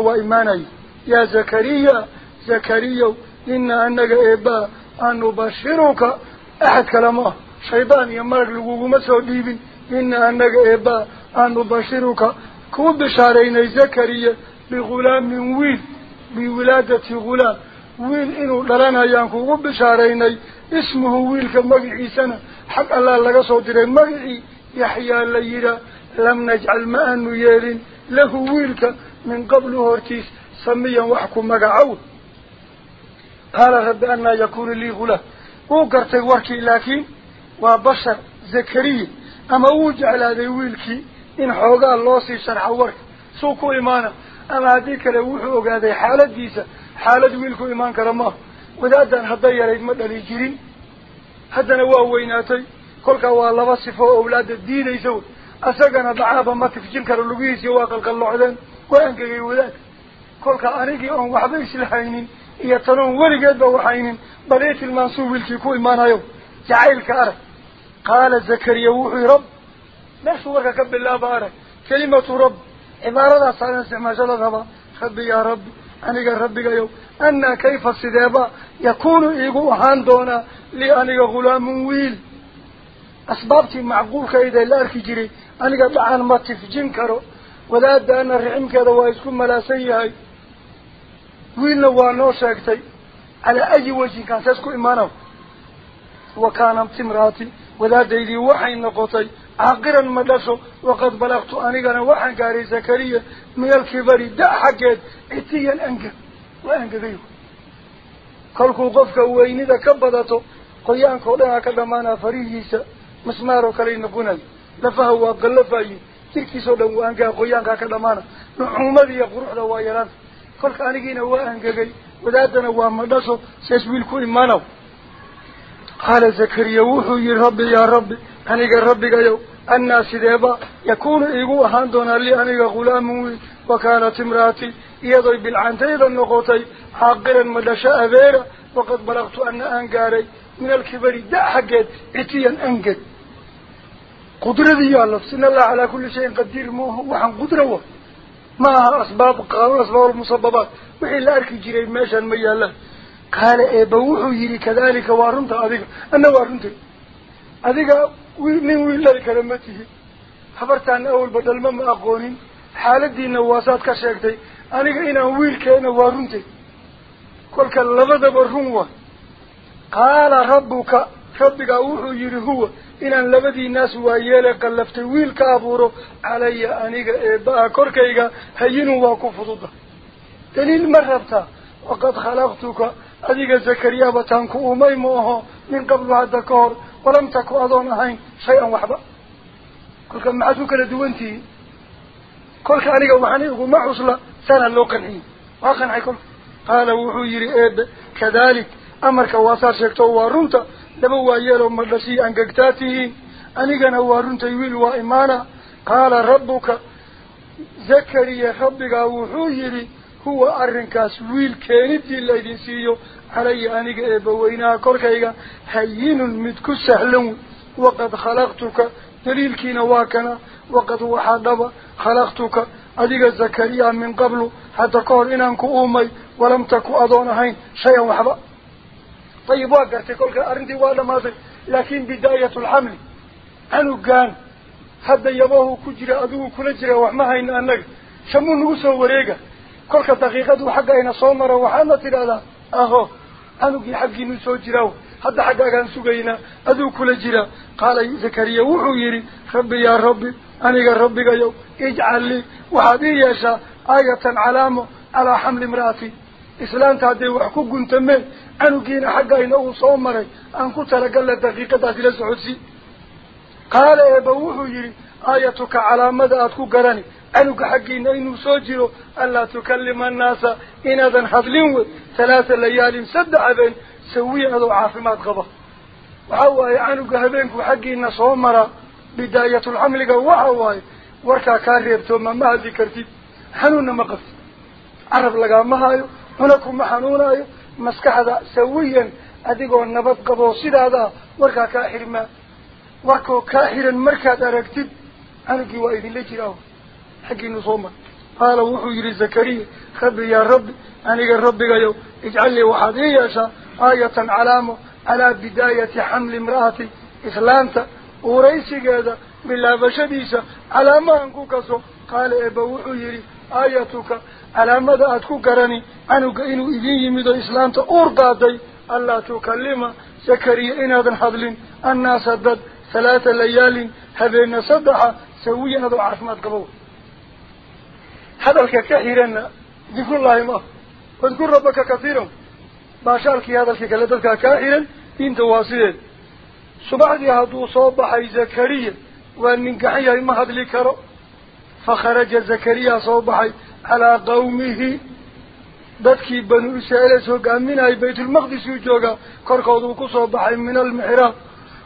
Speaker 2: يا زكريا زكريا إن أنك إبا أن نبشرك. أحد كلامه. شيطان يمرك لقوق مسو ديبين. إن أنك إبا أن نبشرك. كون بشارين زكريا بغلام من ويل بولادة غلام. ويل إنه لنا ينكو بشارين. اسمه ويل كمقعي سنة حق الله لك صوتي مقعي يحيى الليلة. لم نجعل ما أنه يالين له ويلك من قبل هورتيس سميا وحكم مقعود قال رب أن يكون لي غلام. وقرت وركي لكن وبشر زكريا أما وجعل هذا ويلكي إن حوغا الله سي شرح ورك سوكو إيمانا. أما هذيك لوحوغ هذا حالة ديسة حالة ويلكو إيمان كرمه. وذادا هذا يريد مدى جيرين هذا نواه ويناتي. كلك والله وصفه أولاد الدين ما تفجن كرو كلك أريقي أن وحبيش الحينين يتنون ولقيت بوحينين بليت المنصوب الكيكو إيمانا يوم جعيلك أرك قال زكريا وحي رب لا شورك كب الله بارك كلمة رب عبارة صارنا سمع جلدها خبي يا رب أنيق ربك يوم أن كيف الصدابة يكون إيقو هاندونا لأنيق غلام ويل أسبابتي معقول كيدا لا أركي جري أنيق دعان ويلنا وانو شاكتي على أي وجه كان سيسكو إيمانه وكان امتمراتي ولا ديدي وحي نقطي عاقرا مدسو وقد بلغت أنيقنا وحن قاري زكريا من الكبري دا حقيت اتيا أنقى وأنقى ذيه كلكو قفك ويني ذا كبضتو قيانكو لها كدمانا فريهيسا مسمارو كلي نقوني لفهو وقلفاي تلكي سودا وأنقى قيانكا كدمانا نحومدي يقروح أنيقنا وأنقى wadaadana waa madhaso saas wiilku imaanow qaala zakariya wuxuu yihi rabbi yaa rabbi aniga rabbigayow annaa sideeba yakuunu iigu ahaan doonaa lii aniga ghulaamun wiil wa kaanat imraatii iyadoy bilcantayda noqotay caaqiran madhasho abeera waqad balaqtu ana aan gaaray min alkibari da xaggeed citiyan anged qudradii yaa lafsin allah calaa kulli shayin qadiir maaha waxaan qudra wa ما أسباب قال أسباب المصببات. وحي لارك جيري ماشان ميالا كان إيبوحو يري كذلك وارنتا أذيك. أنا وارنتا أذيك ويمن ويلا لكلمته حبرت عن أول بدل ما أقولين. حالة دي نواسات كشاكتي أذيك إنا ويل كينا وارنتا كل كان لبدا برهوه قال ربك eebba-a korkayga hayinun waa ku fududa daliil ma rabtaa waqad khalaqtuka adiga zakariyaaba taan ku umay ma aho min qablu hadda ka hor walam taku adoon ahayn shay-an waxba kolka maxaad ku kala duwantihiin kolka aniga waxaan iguma xusla saana loo qanciyey waa qancay kolka qaala wuxuu yidhi eebe kadalik amarka waasaad sheegto waa runta wiil waa imaana qaala rabbuka zakariya rabbigaa wuxuu yidhi huwa arrinkaas wiil keenidii laydin siiyo calaya aniga eebbaweynaha korkayga hayinun mid ku sahlan wey waqad khalaqtuka daliilkiina waa kana waqad waxaa dhaba khalaqtuka adiga zakariya min qablu hadda ka hor inaan ku uumay walam taku adoon ahayn shay-an waxba ayib waa gartay kolka arrintii waa dhamaatay laakin bidaayat lxamli canugaan hadda yabahu ku jira adigu kula jira wax ma hayno annaga shamuu nagu soo wareega kolka daqiiqadu xagga ayna soo maro waxaadna tidhahdaa aho canugii xaggiinu soo jiraaw hadda xaggaagaan sugaynaa aduu kula jira qaala zakariya wuxuu yidhi rabbi yaa rabbi aniga rabbigayow ijcal lii waxaad ii yeeshaa aayatan calaamo calaa xamli imra'ati islaanta أنو جينا حقا إنه مري. أن كنت لقل دقيقة داخل السعودسي قال إبوهو يري آياتك على مدى أتكو قراني؟ أنو كحقي إنه سوجيرو ألا تكلم الناس إن هذا حفلينو ثلاثة ليال سد عبين. سوي هذا عافمات غبا وحوا يعانو كهبينكو حقي إنه صومرا بداية العمل وحوا وركا كاريبتو ما ما ذكرتي حنون مقص عرب لقام ما هايو. هناكو ما maskaxda sawiyan adigoo nabad qaboo sidaada warkaa kaa xirmaa warkoo kaa xiran markaad aragtid canugii waa idinla jiraa xaggiinu soo mar qaala wuxuu yidhi zakariya rabbi yaa rabbi aniga rabbigayow ijcal lii waxaad ii yeeshaa aayatan calaamo calaa bidaayati xamli imra'ati islaanta uuraysigeeda bilaabashadiisa calaamahan ku kaso qaala eeba wuxuu yidhi garani canuga inuu idin yimid oo islaanta uur qaaday anlaa tukallima zakariya inaadan hadlin annaasa dad halaata layaalin habeena saddexa sawiyan adoo caafimaad qaba hadalka ka xiranna dikrullaahi ma ah wadkur rabbaka kathiiran baashaalkii hadalkii kale dadkaa kaa xiran diinta waa sideed subaxdii hadduu soo baxay zakariya waa nin gaxan yahay ma hadli karo فخرج زكريا صوبحي على قومه. دكي بنو إسرائيل سوق من أي بيت المقدس يجوا كركضوا كصوبحي من المحراب.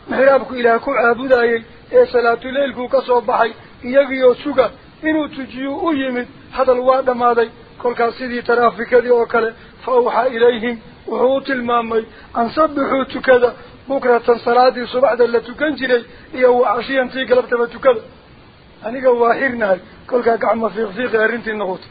Speaker 2: محرابك إلى كوع كعبد أي صلاة الليل كصوبحي. يجي يسوق إنه تجيء يمن هذا الوعد ماذا؟ كل كاسدي في ذي وكله فأوحى إليهم. وحوت المامي. أن صبحوا تكذا. بكرة صلاة الصبح التي كنت لي هي عشيا تيقلبت ما تكذا noqotay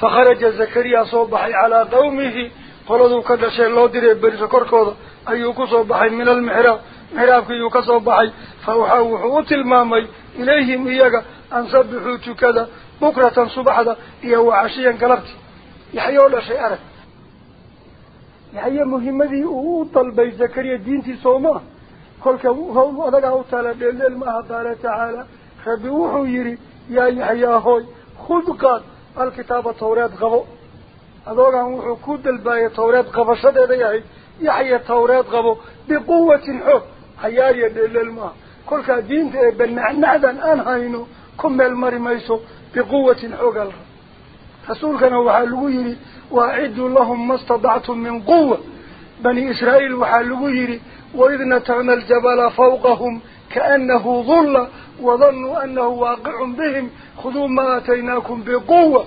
Speaker 2: fakharaja zakariya soo baxay calaa qawmihi qoladuu ka dhashee loo diray beriso korkooda ayuu kusoo baxay min almixraab mixraabkiiyuu ka soo baxay fa waxaa wuxuu u tilmaamay ilayhim iyaga an sabbixuu tukada bukratan subaxda iyo wa cashiyan galabti yaxye oo dhashay arag yaxye muhimadii uu u dalbay zakariya diintii sooma كل كم هم هذا هو تعالى دل ما هذا تعالى خبوه يري يا يحيى هوي خذ قد الكتاب التوراة غبو هذا هو كود الباية التوراة غبو شدد يا يحيى التوراة توريت غبو بقوة حب حيار دل دل ما كل كدين بن نعدا أنا هينو كم المري ما يسو بقوة عقل رسول كان وحلويري وعد لهم ما استطعت من قوة بني إسرائيل وحلويري وإذ نتعم الجبل فوقهم كأنه ظل وظنوا أنه واقع بهم. خذوا ما أتيناكم بقوة.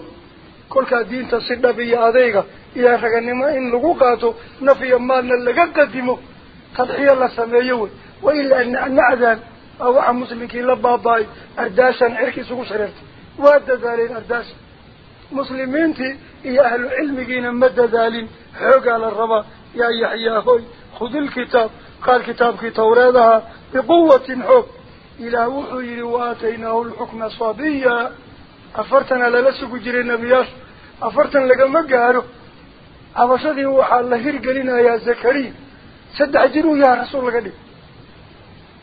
Speaker 2: كل دين تصد في أذيك إذا حقن ما إن لقوقاته نفي أمالنا اللي قدمه قد حي الله سميوه وإلا أن نعذان أو عن مسلمك إلا باباي. أرداشا عركي سوق سررت وأدى ذالين أرداشا. مسلمين تي يا أهل علمكين مدى ذالين. على الربا. يا يحياهوي خذ الكتاب. قال كتاب في توريدها بقوة حب. إلى وحي رواتيناه الحكم صبيا. أفرتنا للسك جري النبياش أفرتنا لقل مقاره أفصده على هير قلنا يا زكريا سد عجره يا رسول الله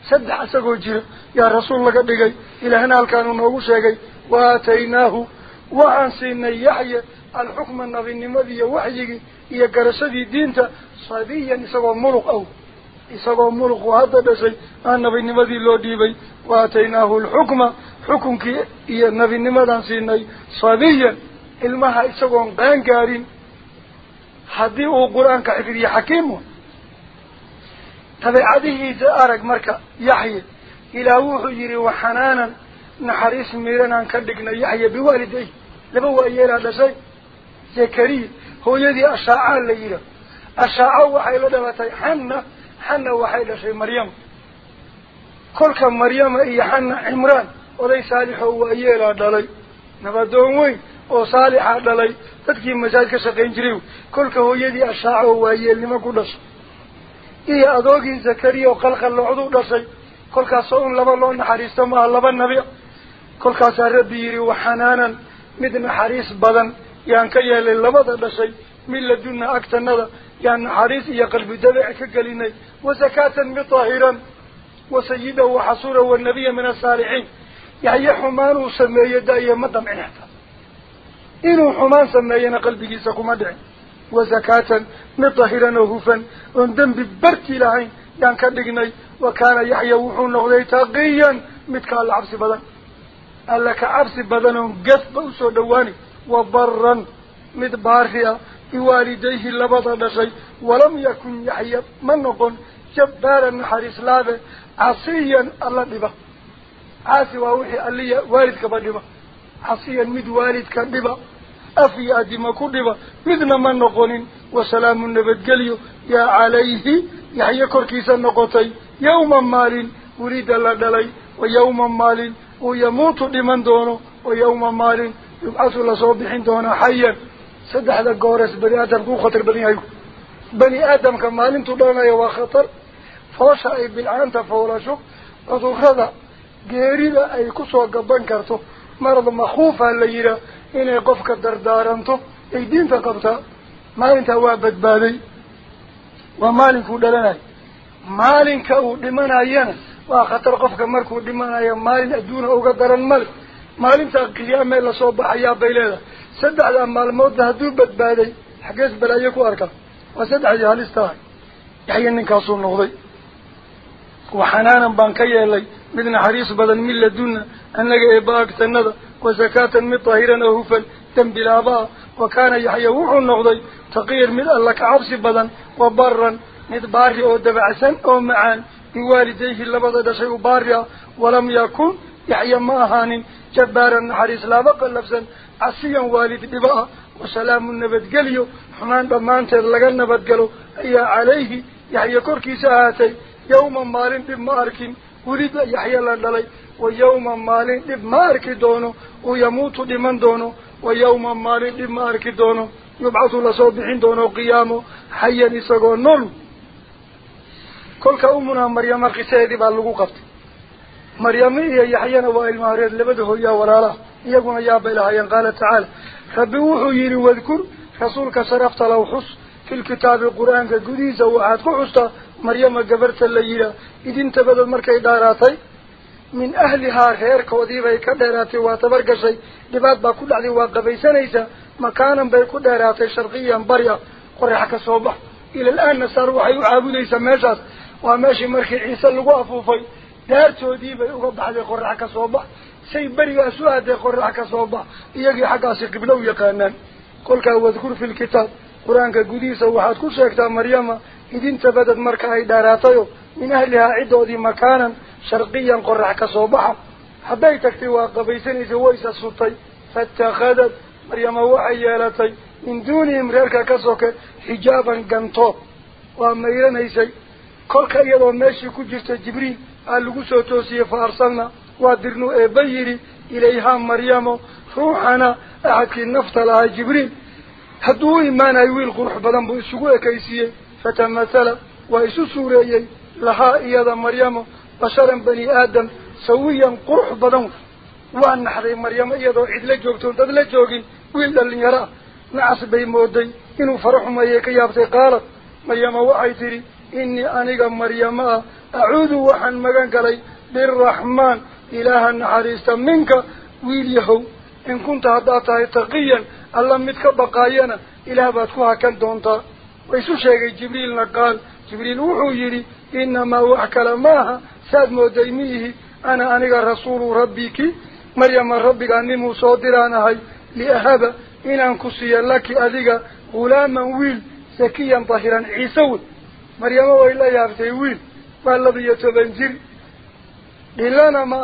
Speaker 2: سد عسق وجره يا رسول الله إلى هنا كانوا نغوشا واتيناه وعنسينا يحيى. الحكم النظيم مذي وحيه إيا قرسدي دينتا صبيا نسوى ملق أوه hadda dhashay aa nabinimadii loo dhiibay wa aataynaahu alxukma xukunkii iyo nabinimadaan siinay sabiyan ilmaha isagoon qaangaarin haddii uu qur-aanka xifdiyo xakiimu dabeecadihiisa arag marka yaxya ilaah wuxuu yihi waxanaanan naxariis miiranaan ka dhignay yaxya biwaalidayh laba waayeelaa dhashay zakariya hooyadii ashaacaa la yidhaah ashaaco waxay la dhalatay xanna xanna waxay dhashay maryama kolka maryama iyo xanna cimraan oday saalixoo waayeelaa dhalay nabadoon weyn oo saalixaa dhalay dadkii masaajid ka shaqayn jiray kolka hooyadii ashaaco oo waayeelnimo ku dhashay iyo adoogii zakariya oo qalqalloocduu dhashay kolkaasoo un laba loo naxariisto maaha laba nabi kolkaasaa rabbi yidhi waxanaanan mid naxariis badan yaan ka yeelay labada dhashay min ladunna agtanada yaan naxariis iyo qalbi dabeec ka gelinay وزكاة مطاهرا وسيدا وحصورا والنبي من الصالحين. يعني حمان سمي يدائي مدام عنهتا إنو حمان سمينا قلبي جيسكو مدعي وزكاة مطهرا وهفا وندم ببرتي لهين يعني كدقني وكان يحيى وحون نغذي تاقيا متكا العبس بدن. قال لك عبس بدن قف بوسو دواني. وبرا متبارخيا بوالديه لبضى نشي ولم يكن يحيى من منق جبارا حريص لابه عصيا الله عاسي ووحي اللي والدك بنبا عصيا مد والدك نبا أفي أدم كنبا مدن منق وسلام النبت قليو. يا عليه يحيى كركيس النقطي يوما مال أريد الله دلي. ويوما مال ويموت لمن دونه. ويوما مال يبعث الله صبحين دونه حيا. Saddexda goores bani aadamka u khatar badan yahay bani aadamka maalintuu dhalanayo waa khatar foosha ay bilcaanta foolasho cudurrada geerida ay kusoo gaban karto marad makhuufa la yihaa inay qofka dardaaranto ay diinta qabtaa maalintaa waa badbaaday waa maalinkuu dhalanayo maalinka uu dhimanayana waa khatar qofka markuu dhimanayo maalin adduuna uga daran male مالين قيام إلا صوب حياة بيلادة سدع لما الموت هدو بدبادي حقيس بلايك واركا وسدع جهال استهاي يحيي أنك أصول نغضي وحنانا بانكي إلي مدن حريص بدن من لدن أن لقى إباك تندى وزكاة من طهيرا أهوفا تنبي لأباء وكان يحيي وحو النغضي تقير من ألك عبس بدن وبرا ندباري أو دبعسا أو معان من والديه اللبضة شيء باريا ولم يكن يحيي ماهان jabbaaran naxariis laaba qallafsan casiyan waalid dhiba ah wasalaamu nabadgelyo xumaan dhammaanteed laga nabadgalo ayaa calayhi yaxya korkiisa ahaatay yawma maalin dhib ma arkin ولد يحيى لدلي ويوم مالين دب ما أركي دونه ويموت لمن دونه ويوم مالين دب ما أركي دونه يبعث لصوبحين دونه قيامه حيا نساقون نول كل كأمنا مريم مريم هي وائل ماريد لبده يا ورالا. يقول يا بإلهي قال تعالى ربي وحيين واذكر. رسولك صرفت لو حس. في الكتاب القرآن كقديسة وعاد قحستا مريم قبرت الليلة إذن تبدل مركي داراتي. من أهلها غير كوديبا كداراتي واتبرقشي لباد با كل عدي واقبي سنيسا. مكانا بي كداراتي شرقيا بريا. قرحك صوبح. إلى الآن نصار وحي عابديسا ماشاس وماشي مركي عيسى لقوافوفي دار تودي بيوقف بعد قرعة كصوبة سيب بري أسود قرعة كصوبة يجي حاجة سكبلو يقانن كل كأذكر في الكتاب قرآن كجودي سواحد كل شيء كتاب مريم إذن تبدت مركاي داراتيو من أهلها عدودي مكانا شرقيا قرعة كصوبة حبيتك تواقف بيسني زويس السطي فاتخذت مريم وعيالتي من دون إمرارك كصوك حجابا قنطو وأما إيران أي شيء كل كأيضا ماشي كجرت جبريل maryamo ruuxana axadkii nafta lahaa jibriil hadduu u imaanayo wiil qurux badan buu isugu ekaysiiyey fatamathala waa isu suureeyey lahaa iyada maryamo basharan bani aadam sawiyan qurux badan waa naxday maryamo iyadoo cid la joogto dad la joogin wiil dhalinyaro ah nacas bay mooday inuu fara xumeeyey ka yaabtay qaalad maryama waxay tidhi innii aniga maryamo ah acuudu waxaan magan galay biraxmaan ilaaha naxariista minka wiil yahow in kunta haddaad tahay taqiyan alla mid ka baqaayana ilaah baad ku hakan doontaa waisu sheegay jibriilna qaal jibriil wuxuu yidhi inamaa wax kale maaha saad mooday miihi ana aniga rasuulu rabbiki maryama rabbigaa nimuu soo diraan ahay liahaba inaan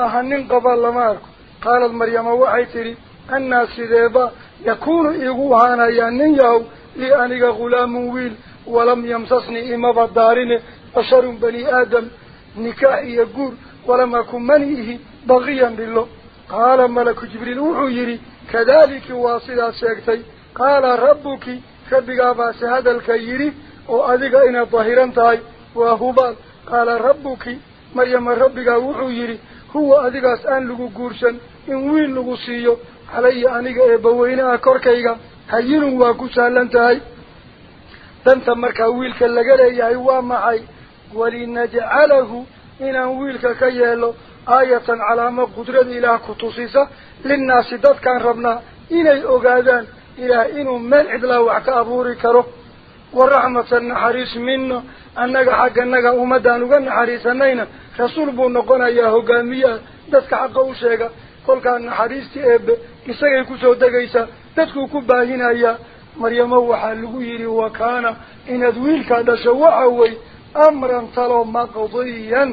Speaker 2: aha nin qaba lama arko qaalad maryama waxay tidhi annaa sideeba yakuunu iigu ahaanayaa nin yahow lii aniga hulaamun wiil walam yamsasnii imaba daarine basharun bani aadam nikaax iyo guur walam akun mani ihi baqiyan dhilo qaala malaku jibriil wuxuu yidhi kadaaliki waa sidaad sheegtay qaala rabbuki rabbigaabaase hadalka yidhi oo adiga inaad dahiran tahay waa hubaal qaala rabbuki maryama rabbigaa wuxuu yidhi huwa adigaas aan lagu guursan in wiil lagu siiyo calaya aniga eebbaweynaha korkayga hayinun waa ku sahlan tahay danta markaa wiilka laga leeyahay waa maxay walinajcalahu inaan wiilka ka yeelo aayatan calaamo qudrada ilaah ku tusisa linnaasi dadkaan rabnaa inay ogaadaan ilaah inuu meel cidlaa wax ka abuuri karo waraxmatan naxariis mina annaga xagganaga ummaddaan uga naxariisanayna rasuul buu noqonayaa hogaamiyaha dadka xaqa u sheega kolkaa naxariistii eebe isagay kusoo degaysaa dadkuu ku baahinayaa maryamo waxaa lagu yidhi wa kaana inaad wiilkaa dhasho waxa wey amran talo maqdiyan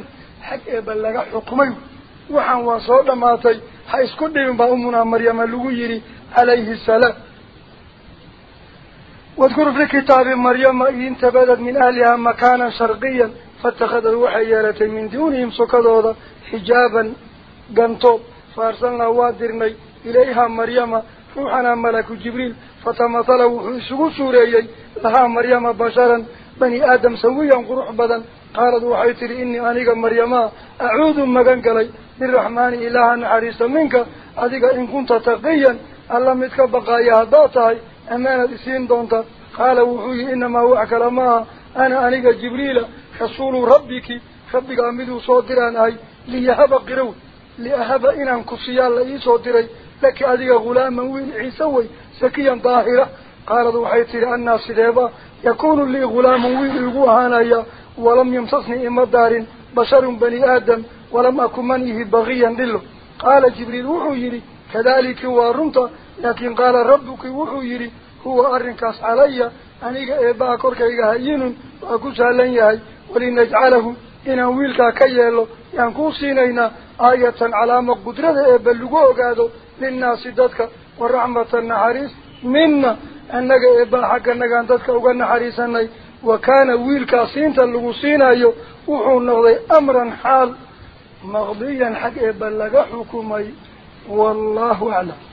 Speaker 2: xag eeba laga xukmay waxaan waa soo dhamaatay ha isku dhibin baa umunaa maryama lagu yidhi calayhi salaam واذكر في كتاب مريم إذ انتبذت من أهلها مكانا شرقيا فاتخذت وحيالة من دونهم سكدودا حجابا قنطوب فأرسلنا وادرني إليها مريم. روحنا ملك جبريل فتمثل وحسو سوريي لها مريم بشرا بني آدم سويا قروح بدن قالت وحيتر إني أنيق مريم. أعوذ مغنقلي بالرحمن إلها نحريس منك. أذيك إن كنت تقيا. ألا متك بقايا هداتهي أمانة سين دونتا. قال وحوي إنما وعكل ما أنا أنيق جبريل. رسول ربك. ربك أمدو صادران أي. ليهب قرو لأهب إنان كسيال لأي صادري لك أذيك غلاما وين عيسوي. سكيا ظاهرة قالت وحيتر أن سيديبا. يكون لي غلام وين يقوهانا ولم يمسسني إما دار بشر بني آدم. ولم أكن منيه بغيا دله قال جبريل وحو كذلك لكن قال ربك وحو يري هو أرنكاس علي أنيق إباء كوركيك هين وأكوسها لن يهي ولنجعله إن ويلك كيالو ينكو سينينا آية على مقدرة إباء اللقوة قادو للناس دادك والرحمة النحريس منا أنك إباء حق أنك أنتك أغا نحريساني وكان ويلك سينتا اللقو سينايو وحو نغضي أمرا حال مغضيا حق إباء لغا حكومي والله أعلم